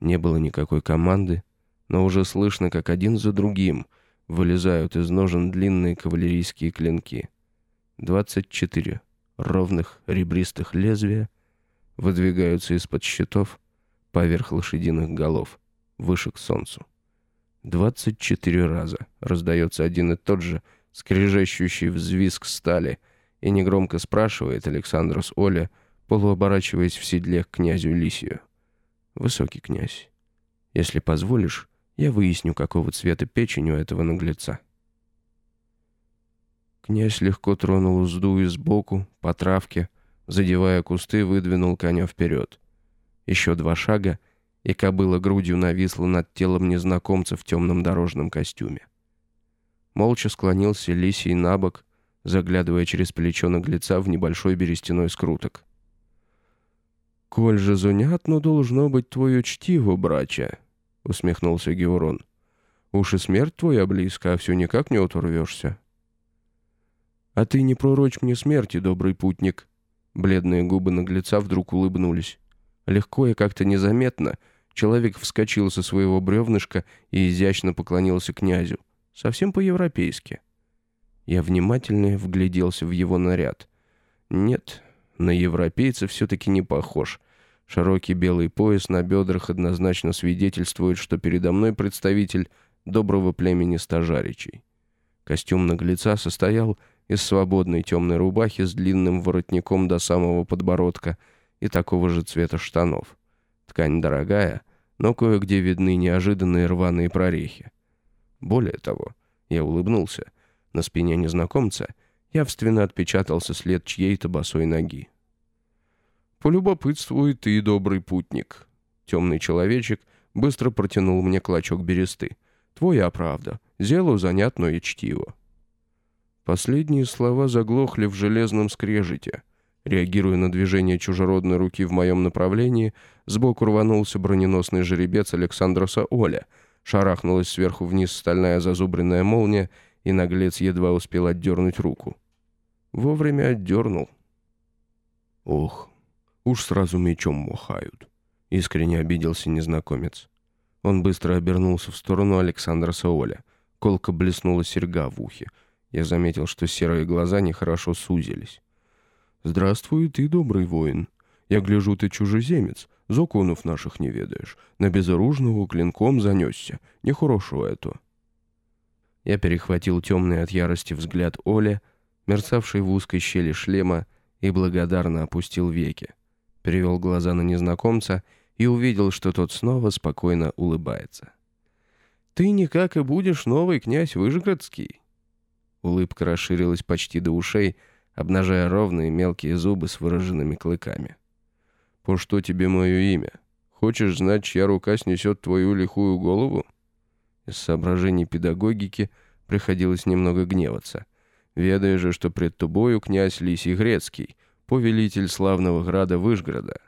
не было никакой команды, но уже слышно, как один за другим вылезают из ножен длинные кавалерийские клинки. Двадцать четыре ровных ребристых лезвия выдвигаются из-под щитов поверх лошадиных голов, выше к солнцу. Двадцать четыре раза раздается один и тот же скрежещущий взвизг стали, и негромко спрашивает Александрос Оля, полуоборачиваясь в седле к князю Лисию. «Высокий князь, если позволишь, я выясню, какого цвета печень у этого наглеца». Князь легко тронул узду и сбоку, по травке, задевая кусты, выдвинул коня вперед. Еще два шага, и кобыла грудью нависла над телом незнакомца в темном дорожном костюме. Молча склонился лисий на бок, заглядывая через плечо наглеца в небольшой берестяной скруток. «Коль же занятно должно быть твое чтиво, братья», — усмехнулся Геурон. «Уж и смерть твоя близка, а все никак не оторвешься». «А ты не пророчь мне смерти, добрый путник». Бледные губы наглеца вдруг улыбнулись. Легко и как-то незаметно человек вскочил со своего бревнышка и изящно поклонился князю. Совсем по-европейски. Я внимательно вгляделся в его наряд. Нет, на европейца все-таки не похож. Широкий белый пояс на бедрах однозначно свидетельствует, что передо мной представитель доброго племени стажаричей. Костюм наглеца состоял из свободной темной рубахи с длинным воротником до самого подбородка и такого же цвета штанов. Ткань дорогая, но кое-где видны неожиданные рваные прорехи. Более того, я улыбнулся. На спине незнакомца явственно отпечатался след чьей-то босой ноги. «Полюбопытствуй ты, добрый путник». Темный человечек быстро протянул мне клочок бересты. «Твоя правда. Зелу занятно и чтиво». Последние слова заглохли в железном скрежете. Реагируя на движение чужеродной руки в моем направлении, сбоку рванулся броненосный жеребец Александроса Оля. Шарахнулась сверху вниз стальная зазубренная молния, и наглец едва успел отдернуть руку. Вовремя отдернул. «Ох, уж сразу мечом махают», — искренне обиделся незнакомец. Он быстро обернулся в сторону Александра Саоля. Колко блеснула серьга в ухе — я заметил, что серые глаза нехорошо сузились. «Здравствуй, ты добрый воин. Я гляжу, ты чужеземец, законов наших не ведаешь. На безоружного клинком занесся. Нехорошо это». Я перехватил темный от ярости взгляд Оля, мерцавший в узкой щели шлема, и благодарно опустил веки. Перевел глаза на незнакомца и увидел, что тот снова спокойно улыбается. «Ты никак и будешь новый князь Выжгородский», Улыбка расширилась почти до ушей, обнажая ровные мелкие зубы с выраженными клыками. «По что тебе мое имя? Хочешь знать, чья рука снесет твою лихую голову?» Из соображений педагогики Приходилось немного гневаться. Ведая же, что пред тобою князь Лисий Грецкий, повелитель славного града Выжгорода.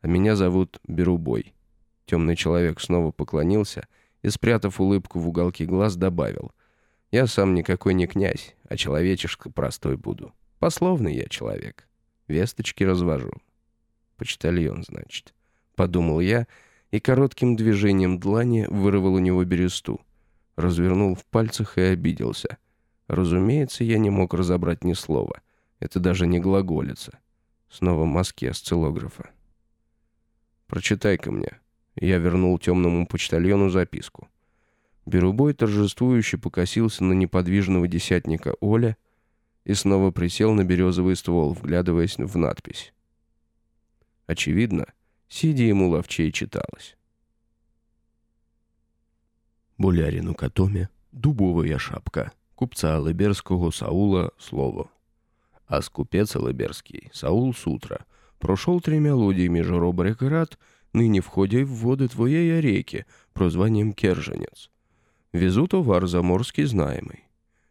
А меня зовут Берубой. Темный человек снова поклонился и, спрятав улыбку в уголке глаз, добавил. Я сам никакой не князь, а человечишка простой буду. Пословный я человек. Весточки развожу. Почтальон, значит. Подумал я и коротким движением длани вырвал у него бересту. Развернул в пальцах и обиделся. Разумеется, я не мог разобрать ни слова. Это даже не глаголица. Снова мазки осциллографа. «Прочитай-ка мне». Я вернул темному почтальону записку. Берубой торжествующе покосился на неподвижного десятника Оля и снова присел на березовый ствол, вглядываясь в надпись. Очевидно, сидя ему ловчей читалось. Болярину Катоме, дубовая шапка, купца Алиберского Саула слово. А скупец Алиберский, Саул Сутра, прошел тремя лодиями Жоробрек и Рад, ныне входя в воды твоей реки, прозванием Керженец. Везу товар заморский знаемый.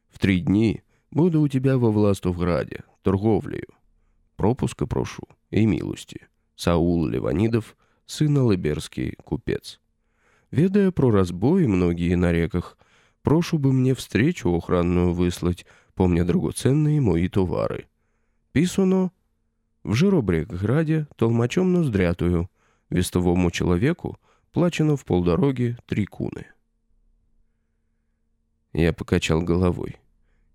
В три дни буду у тебя во Властовграде, торговлею. Пропуска прошу и милости. Саул Леванидов, сын Алыберский, купец. Ведая про разбои многие на реках, прошу бы мне встречу охранную выслать, помня драгоценные мои товары. Писано в Жиробрекграде толмачом ноздрятую, вестовому человеку плачено в полдороги три куны. Я покачал головой.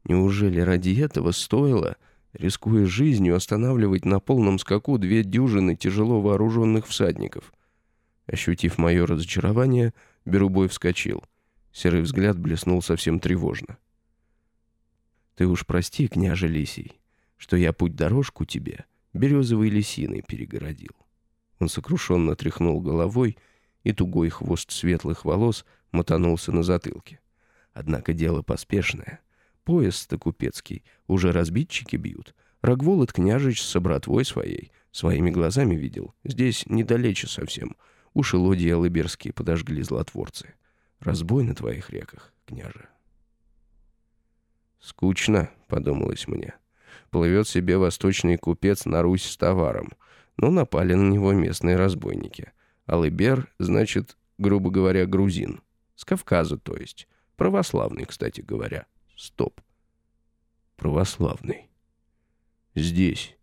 Неужели ради этого стоило, рискуя жизнью, останавливать на полном скаку две дюжины тяжело вооруженных всадников? Ощутив мое разочарование, Берубой вскочил. Серый взгляд блеснул совсем тревожно. «Ты уж прости, княже Лисий, что я путь-дорожку тебе березовой лисиной перегородил». Он сокрушенно тряхнул головой, и тугой хвост светлых волос мотанулся на затылке. Однако дело поспешное. Поезд-то купецкий, уже разбитчики бьют. Рогволод княжич с братвой своей своими глазами видел. Здесь недалече совсем. Уши лодьи алыберские подожгли злотворцы. Разбой на твоих реках, княже. «Скучно», — подумалось мне. Плывет себе восточный купец на Русь с товаром. Но напали на него местные разбойники. Алыбер, значит, грубо говоря, грузин. С Кавказа, то есть. Православный, кстати говоря. Стоп. Православный. Здесь.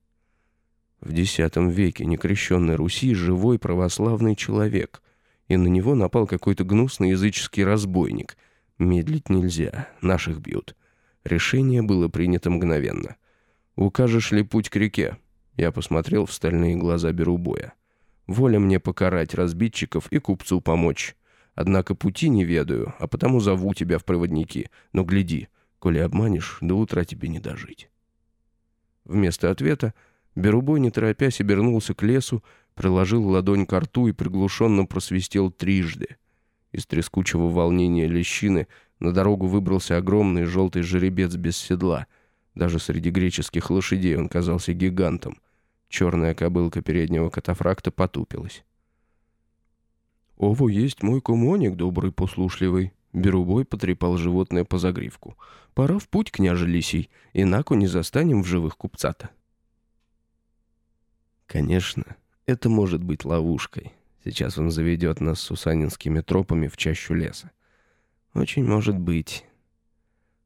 В X веке некрещенной Руси живой православный человек, и на него напал какой-то гнусный языческий разбойник. Медлить нельзя, наших бьют. Решение было принято мгновенно. «Укажешь ли путь к реке?» Я посмотрел в стальные глаза Берубоя. «Воля мне покарать разбитчиков и купцу помочь. Однако пути не ведаю, а потому зову тебя в проводники. Но гляди, коли обманешь, до утра тебе не дожить». Вместо ответа Берубой, не торопясь, обернулся к лесу, приложил ладонь к рту и приглушенно просвистел трижды. Из трескучего волнения лещины на дорогу выбрался огромный желтый жеребец без седла. Даже среди греческих лошадей он казался гигантом. Черная кобылка переднего катафракта потупилась. «Ово есть мой кумоник, добрый послушливый». Берубой потрепал животное по загривку. «Пора в путь, княже Лисий, инако не застанем в живых купца-то». Конечно, это может быть ловушкой. Сейчас он заведет нас с усанинскими тропами в чащу леса. Очень может быть.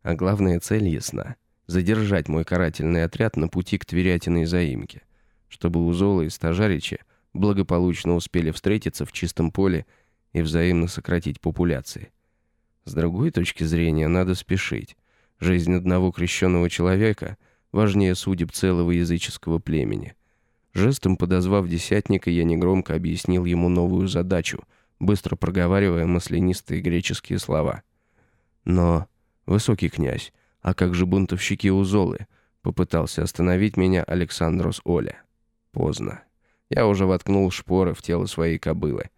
А главная цель ясна — задержать мой карательный отряд на пути к Тверятиной заимке, чтобы у Зола и Стажарича благополучно успели встретиться в чистом поле и взаимно сократить популяции. С другой точки зрения, надо спешить. Жизнь одного крещенного человека важнее судеб целого языческого племени. Жестом подозвав десятника, я негромко объяснил ему новую задачу, быстро проговаривая маслянистые греческие слова. «Но, высокий князь, а как же бунтовщики Узолы?» Попытался остановить меня Александрос Оля. Поздно. Я уже воткнул шпоры в тело своей кобылы.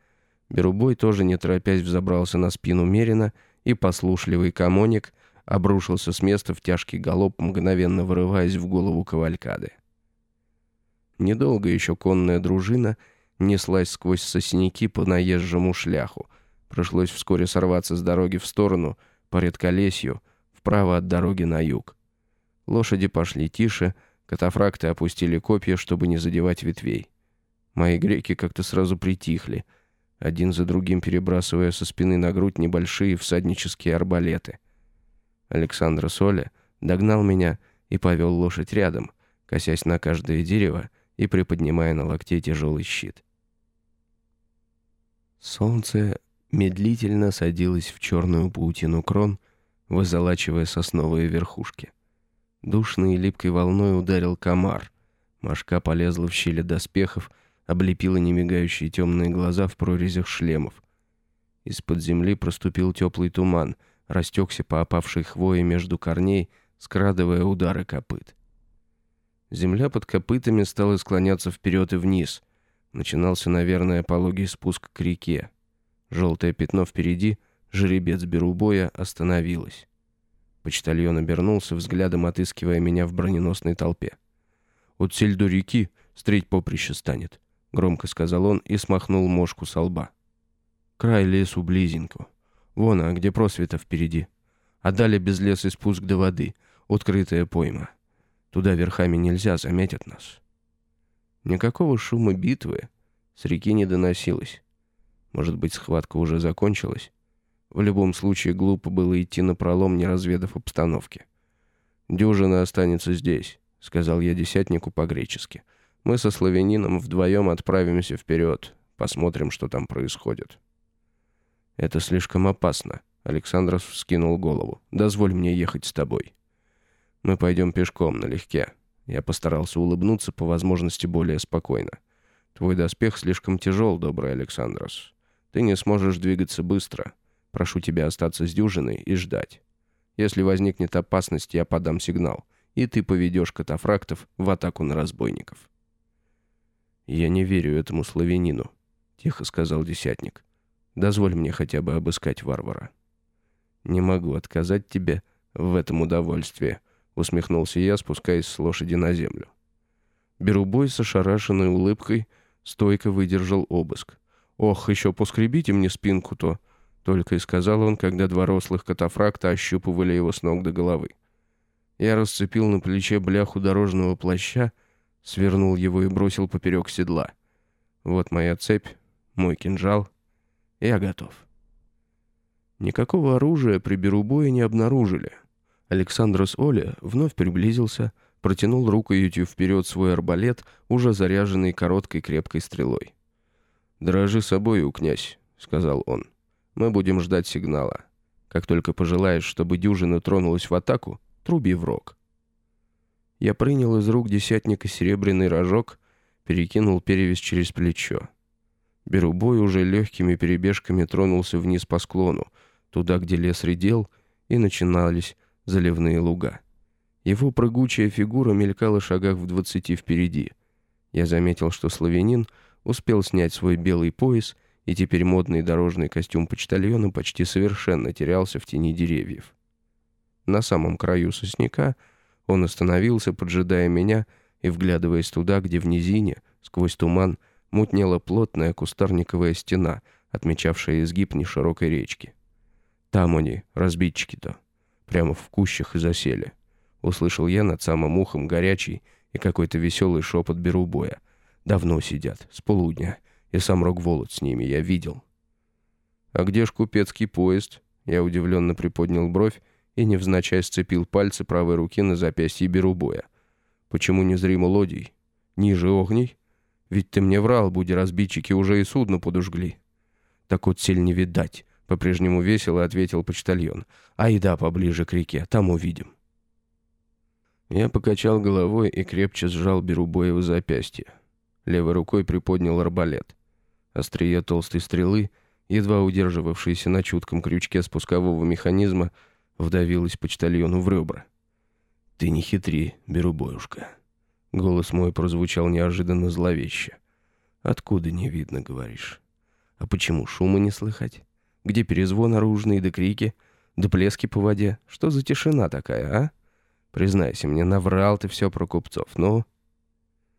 Берубой тоже не торопясь взобрался на спину Мерина, и послушливый комоник обрушился с места в тяжкий галоп, мгновенно вырываясь в голову кавалькады. Недолго еще конная дружина неслась сквозь сосняки по наезжему шляху. Пришлось вскоре сорваться с дороги в сторону, по редколесью, вправо от дороги на юг. Лошади пошли тише, катафракты опустили копья, чтобы не задевать ветвей. Мои греки как-то сразу притихли, один за другим перебрасывая со спины на грудь небольшие всаднические арбалеты. Александр Соля догнал меня и повел лошадь рядом, косясь на каждое дерево и приподнимая на локте тяжелый щит. Солнце медлительно садилось в черную паутину крон, вызолачивая сосновые верхушки. Душной и липкой волной ударил комар. Машка полезла в щели доспехов, облепила немигающие темные глаза в прорезях шлемов. Из-под земли проступил теплый туман, растекся по опавшей хвое между корней, скрадывая удары копыт. Земля под копытами стала склоняться вперед и вниз. Начинался, наверное, пологий спуск к реке. Желтое пятно впереди, жеребец Берубоя, остановилось. Почтальон обернулся, взглядом отыскивая меня в броненосной толпе. «От сель до реки встреть поприще станет», — громко сказал он и смахнул мошку со лба. «Край лесу близенько. Вон, а где просвета впереди. А далее без леса спуск до воды, открытая пойма. Туда верхами нельзя, заметят нас». Никакого шума битвы с реки не доносилось. Может быть, схватка уже закончилась? В любом случае, глупо было идти на пролом, не разведав обстановки. «Дюжина останется здесь», — сказал я десятнику по-гречески. «Мы со славянином вдвоем отправимся вперед. Посмотрим, что там происходит». «Это слишком опасно», — Александров скинул голову. «Дозволь мне ехать с тобой». «Мы пойдем пешком, налегке». Я постарался улыбнуться по возможности более спокойно. «Твой доспех слишком тяжел, добрый Александрос. Ты не сможешь двигаться быстро. Прошу тебя остаться с дюжиной и ждать. Если возникнет опасность, я подам сигнал, и ты поведешь катафрактов в атаку на разбойников». «Я не верю этому славянину», — тихо сказал десятник. «Дозволь мне хотя бы обыскать варвара». «Не могу отказать тебе в этом удовольствии», — усмехнулся я, спускаясь с лошади на землю. Берубой с ошарашенной улыбкой стойко выдержал обыск. «Ох, еще поскребите мне спинку-то!» Только и сказал он, когда два рослых катафракта ощупывали его с ног до головы. Я расцепил на плече бляху дорожного плаща, свернул его и бросил поперек седла. Вот моя цепь, мой кинжал. Я готов. Никакого оружия при Берубое не обнаружили. Александрос Оля вновь приблизился, протянул рукоятью вперед свой арбалет, уже заряженный короткой крепкой стрелой. «Дорожи собою, князь», — сказал он. «Мы будем ждать сигнала. Как только пожелаешь, чтобы дюжина тронулась в атаку, труби в рог». Я принял из рук десятника серебряный рожок, перекинул перевес через плечо. Берубой уже легкими перебежками тронулся вниз по склону, туда, где лес редел, и начинались заливные луга. Его прыгучая фигура мелькала шагах в двадцати впереди. Я заметил, что славянин — успел снять свой белый пояс, и теперь модный дорожный костюм почтальона почти совершенно терялся в тени деревьев. На самом краю сосняка он остановился, поджидая меня и вглядываясь туда, где в низине, сквозь туман, мутнела плотная кустарниковая стена, отмечавшая изгиб неширокой речки. Там они, разбитчики-то, прямо в кущах и засели. Услышал я над самым ухом горячий и какой-то веселый шепот Берубоя — Давно сидят, с полудня. И сам Рогволод с ними, я видел. «А где ж купецкий поезд?» Я удивленно приподнял бровь и невзначай сцепил пальцы правой руки на запястье Берубоя. «Почему не зримо лодий? Ниже огней? Ведь ты мне врал, будь разбитчики уже и судно подожгли». «Так вот сель не видать», — по-прежнему весело ответил почтальон. «Айда поближе к реке, там увидим». Я покачал головой и крепче сжал Берубоева запястье. Левой рукой приподнял арбалет. Острие толстой стрелы, едва удерживавшееся на чутком крючке спускового механизма, вдавилось почтальону в ребра. «Ты не хитри, беру боюшка». Голос мой прозвучал неожиданно зловеще. «Откуда не видно, говоришь? А почему шума не слыхать? Где перезвон наружный, да крики, да плески по воде? Что за тишина такая, а? Признайся мне, наврал ты все про купцов, ну...»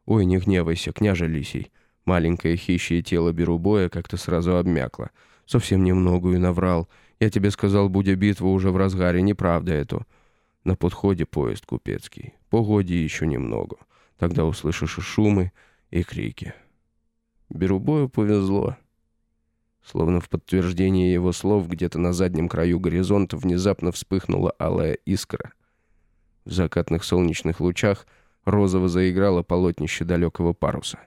«Ой, не гневайся, княже Лисий». Маленькое хищее тело Берубоя как-то сразу обмякло. Совсем немногую наврал. Я тебе сказал, будь битва уже в разгаре, неправда это. На подходе поезд купецкий. Погоди еще немного. Тогда услышишь и шумы, и крики. Берубою повезло. Словно в подтверждение его слов, где-то на заднем краю горизонта внезапно вспыхнула алая искра. В закатных солнечных лучах розово заиграло полотнище далекого паруса.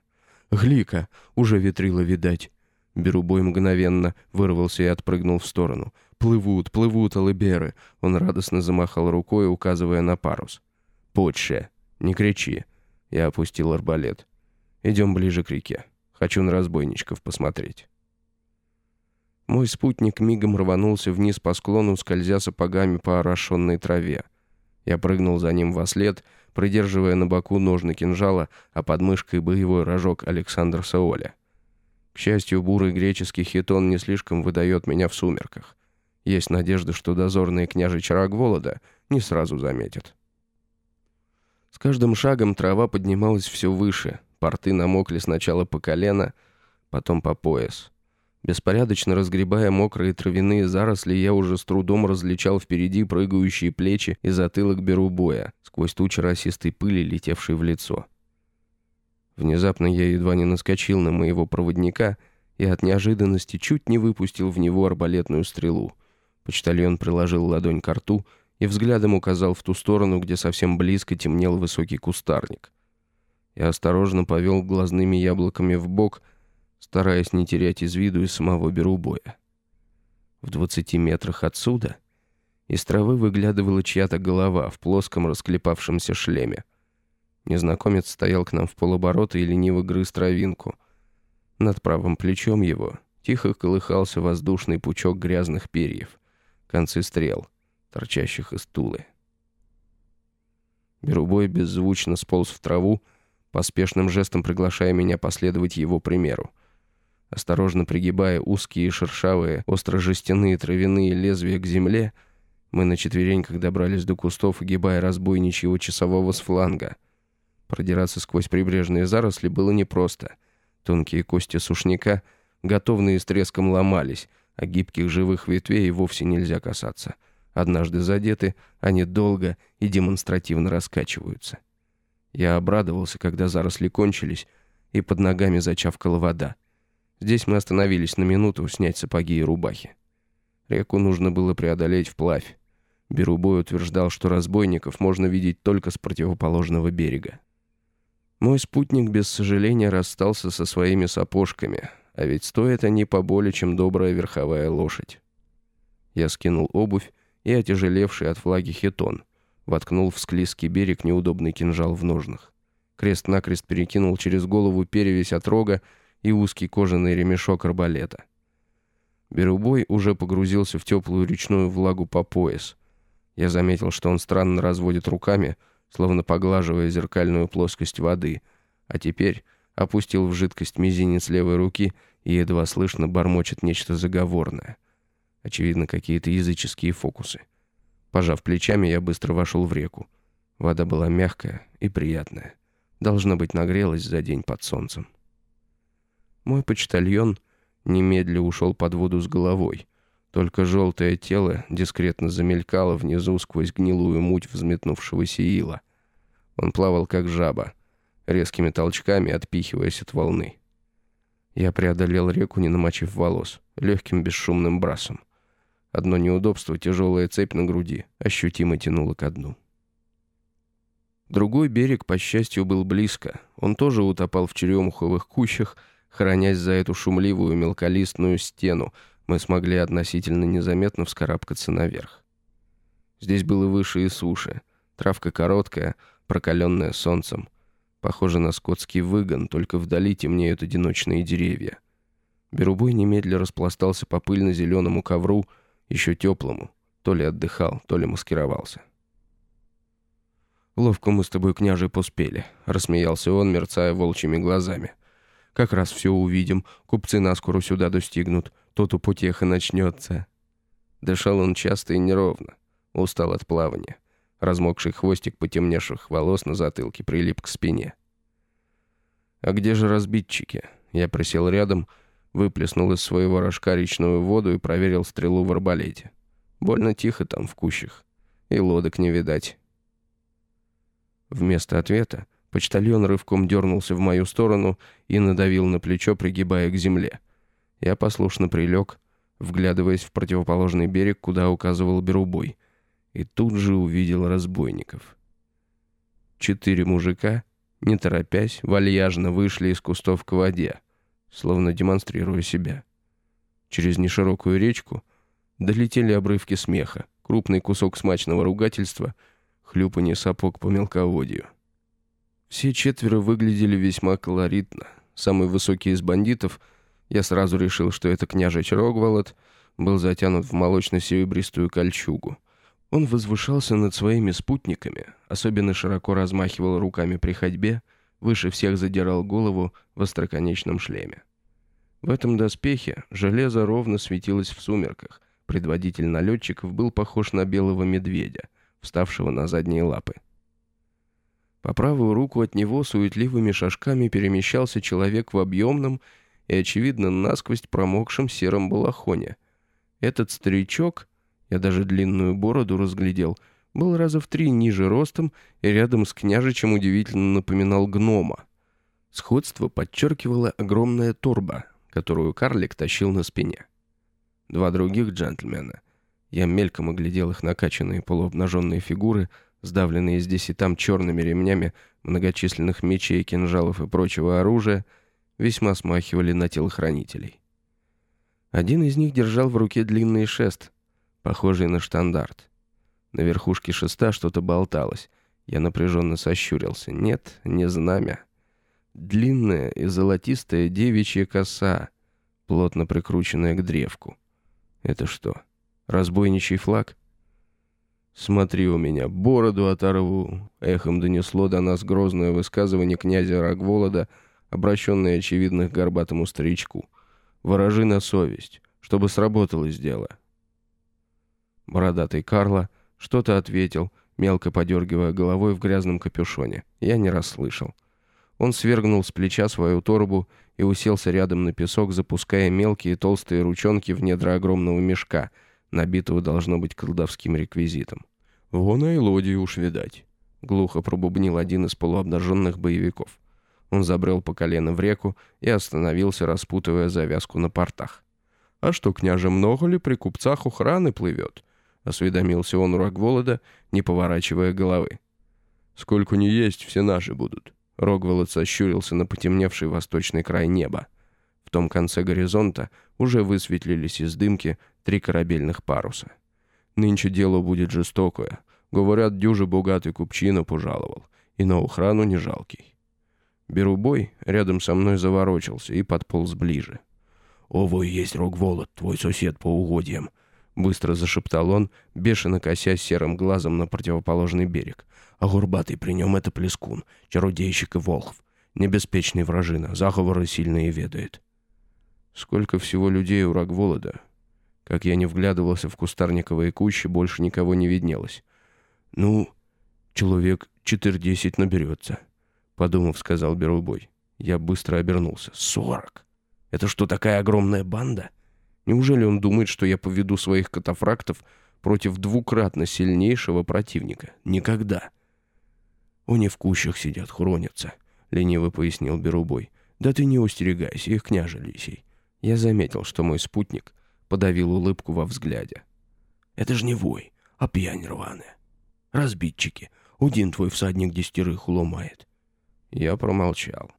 «Глика!» — уже ветрила видать. Берубой мгновенно вырвался и отпрыгнул в сторону. «Плывут, плывут алыберы!» Он радостно замахал рукой, указывая на парус. «Подше! Не кричи!» Я опустил арбалет. «Идем ближе к реке. Хочу на разбойничков посмотреть». Мой спутник мигом рванулся вниз по склону, скользя сапогами по орошенной траве. Я прыгнул за ним во след, придерживая на боку ножны кинжала, а под мышкой боевой рожок Александр Саоля. К счастью, бурый греческий хитон не слишком выдает меня в сумерках. Есть надежда, что дозорные княжич Рогволода не сразу заметят. С каждым шагом трава поднималась все выше, порты намокли сначала по колено, потом по пояс. Беспорядочно разгребая мокрые травяные заросли, я уже с трудом различал впереди прыгающие плечи и затылок берубоя, сквозь тучи росистой пыли, летевшей в лицо. Внезапно я едва не наскочил на моего проводника и от неожиданности чуть не выпустил в него арбалетную стрелу. Почтальон приложил ладонь к рту и взглядом указал в ту сторону, где совсем близко темнел высокий кустарник. Я осторожно повел глазными яблоками в бок, стараясь не терять из виду и самого Берубоя. В двадцати метрах отсюда из травы выглядывала чья-то голова в плоском расклепавшемся шлеме. Незнакомец стоял к нам в полоборота и лениво грыз травинку. Над правым плечом его тихо колыхался воздушный пучок грязных перьев, концы стрел, торчащих из тулы. Берубой беззвучно сполз в траву, поспешным жестом приглашая меня последовать его примеру. Осторожно пригибая узкие шершавые, остро-жестяные травяные лезвия к земле, мы на четвереньках добрались до кустов, огибая разбойничьего часового с фланга — Продираться сквозь прибрежные заросли было непросто. Тонкие кости сушняка, готовные с треском, ломались, а гибких живых ветвей вовсе нельзя касаться. Однажды задеты, они долго и демонстративно раскачиваются. Я обрадовался, когда заросли кончились, и под ногами зачавкала вода. Здесь мы остановились на минуту снять сапоги и рубахи. Реку нужно было преодолеть вплавь. Берубой утверждал, что разбойников можно видеть только с противоположного берега. Мой спутник без сожаления расстался со своими сапожками, а ведь стоят они поболее, чем добрая верховая лошадь. Я скинул обувь и отяжелевший от влаги хитон, воткнул в склизкий берег неудобный кинжал в ножнах. Крест-накрест перекинул через голову перевязь от рога и узкий кожаный ремешок арбалета. Берубой уже погрузился в теплую речную влагу по пояс. Я заметил, что он странно разводит руками, словно поглаживая зеркальную плоскость воды, а теперь опустил в жидкость мизинец левой руки и едва слышно бормочет нечто заговорное. Очевидно, какие-то языческие фокусы. Пожав плечами, я быстро вошел в реку. Вода была мягкая и приятная. Должно быть, нагрелась за день под солнцем. Мой почтальон немедля ушел под воду с головой — только желтое тело дискретно замелькало внизу сквозь гнилую муть взметнувшегося ила. Он плавал как жаба, резкими толчками отпихиваясь от волны. Я преодолел реку, не намочив волос, легким бесшумным брасом. Одно неудобство, тяжелая цепь на груди, ощутимо тянула ко дну. Другой берег, по счастью, был близко. Он тоже утопал в черемуховых кущах, хранясь за эту шумливую мелколистную стену, мы смогли относительно незаметно вскарабкаться наверх. Здесь было выше и суше. Травка короткая, прокаленная солнцем. Похоже на скотский выгон, только вдали темнеют одиночные деревья. Берубой немедля распластался по пыльно-зеленому ковру, еще теплому. То ли отдыхал, то ли маскировался. «Ловко мы с тобой, княже, поспели», — рассмеялся он, мерцая волчьими глазами. «Как раз все увидим, купцы наскоро сюда достигнут тут у потеха начнется. Дышал он часто и неровно, устал от плавания. Размокший хвостик потемневших волос на затылке прилип к спине. «А где же разбитчики?» Я присел рядом, Выплеснул из своего рожка речную воду и проверил стрелу в арбалете. Больно тихо там в кущах. И лодок не видать. Вместо ответа почтальон рывком дернулся в мою сторону и надавил на плечо, пригибая к земле. Я послушно прилег, вглядываясь в противоположный берег, куда указывал Берубой, и тут же увидел разбойников. Четыре мужика, не торопясь, вальяжно вышли из кустов к воде, словно демонстрируя себя. Через неширокую речку долетели обрывки смеха, крупный кусок смачного ругательства, хлюпанье сапог по мелководью. Все четверо выглядели весьма колоритно. Самый высокий из бандитов, я сразу решил, что это княжич Рогволод, был затянут в молочно-серебристую кольчугу. Он возвышался над своими спутниками, особенно широко размахивал руками при ходьбе, выше всех задирал голову в остроконечном шлеме. В этом доспехе железо ровно светилось в сумерках. Предводитель налетчиков был похож на белого медведя, вставшего на задние лапы. По правую руку от него суетливыми шажками перемещался человек в объемном и, очевидно, насквозь промокшем сером балахоне. Этот старичок, я даже длинную бороду разглядел, был раза в три ниже ростом и рядом с княжичем удивительно напоминал гнома. Сходство подчеркивала огромная торба, которую карлик тащил на спине. Два других джентльмена. Я мельком оглядел их накачанные полуобнаженные фигуры — сдавленные здесь и там черными ремнями многочисленных мечей, кинжалов и прочего оружия, весьма смахивали на телохранителей. Один из них держал в руке длинный шест, похожий на штандарт. На верхушке шеста что-то болталось. Я напряженно сощурился. Нет, не знамя. Длинная и золотистая девичья коса, плотно прикрученная к древку. Это что, разбойничий флаг? «Смотри у меня, бороду оторву!» Эхом донесло до нас грозное высказывание князя Рогволода, обращенное, очевидно, к горбатому старичку. «Ворожи на совесть, чтобы сработалось дело». Бородатый Карло что-то ответил, мелко подергивая головой в грязном капюшоне. Я не расслышал. Он свергнул с плеча свою торбу и уселся рядом на песок, запуская мелкие толстые ручонки в недра огромного мешка — набитого должно быть колдовским реквизитом. «Вон и Элодии уж видать», — глухо пробубнил один из полуобнаженных боевиков. Он забрел по колено в реку и остановился, распутывая завязку на портах. «А что, княже, много ли при купцах охраны плывет?» — осведомился он у Рогволода, не поворачивая головы. «Сколько не есть, все наши будут». Рогволод сощурился на потемневший восточный край неба. В том конце горизонта уже высветлились из дымки три корабельных паруса. Нынче дело будет жестокое. Говорят, дюже богатый купчина пожаловал. И на охрану не жалкий. Берубой рядом со мной заворочился и подполз ближе. «Овой есть Рогволод, твой сосед по угодьям», — быстро зашептал он, бешено косясь серым глазом на противоположный берег. «А горбатый при нем это плескун, чародейщик и волхв. Небеспечный вражина, заговоры сильные ведает. Сколько всего людей у Рогволода. Как я не вглядывался в кустарниковые кущи, больше никого не виднелось. «Ну, человек четыре-десять наберется», — подумав, сказал Берубой. Я быстро обернулся. «Сорок! Это что, такая огромная банда? Неужели он думает, что я поведу своих катафрактов против двукратно сильнейшего противника? Никогда!» «Они в кущах сидят, хронятся», — лениво пояснил Берубой. «Да ты не устерегайся, их княже Лисий. Я заметил, что мой спутник подавил улыбку во взгляде. «Это ж не вой, а пьянь рваная. Разбитчики. Один твой всадник десятерых уломает». Я промолчал.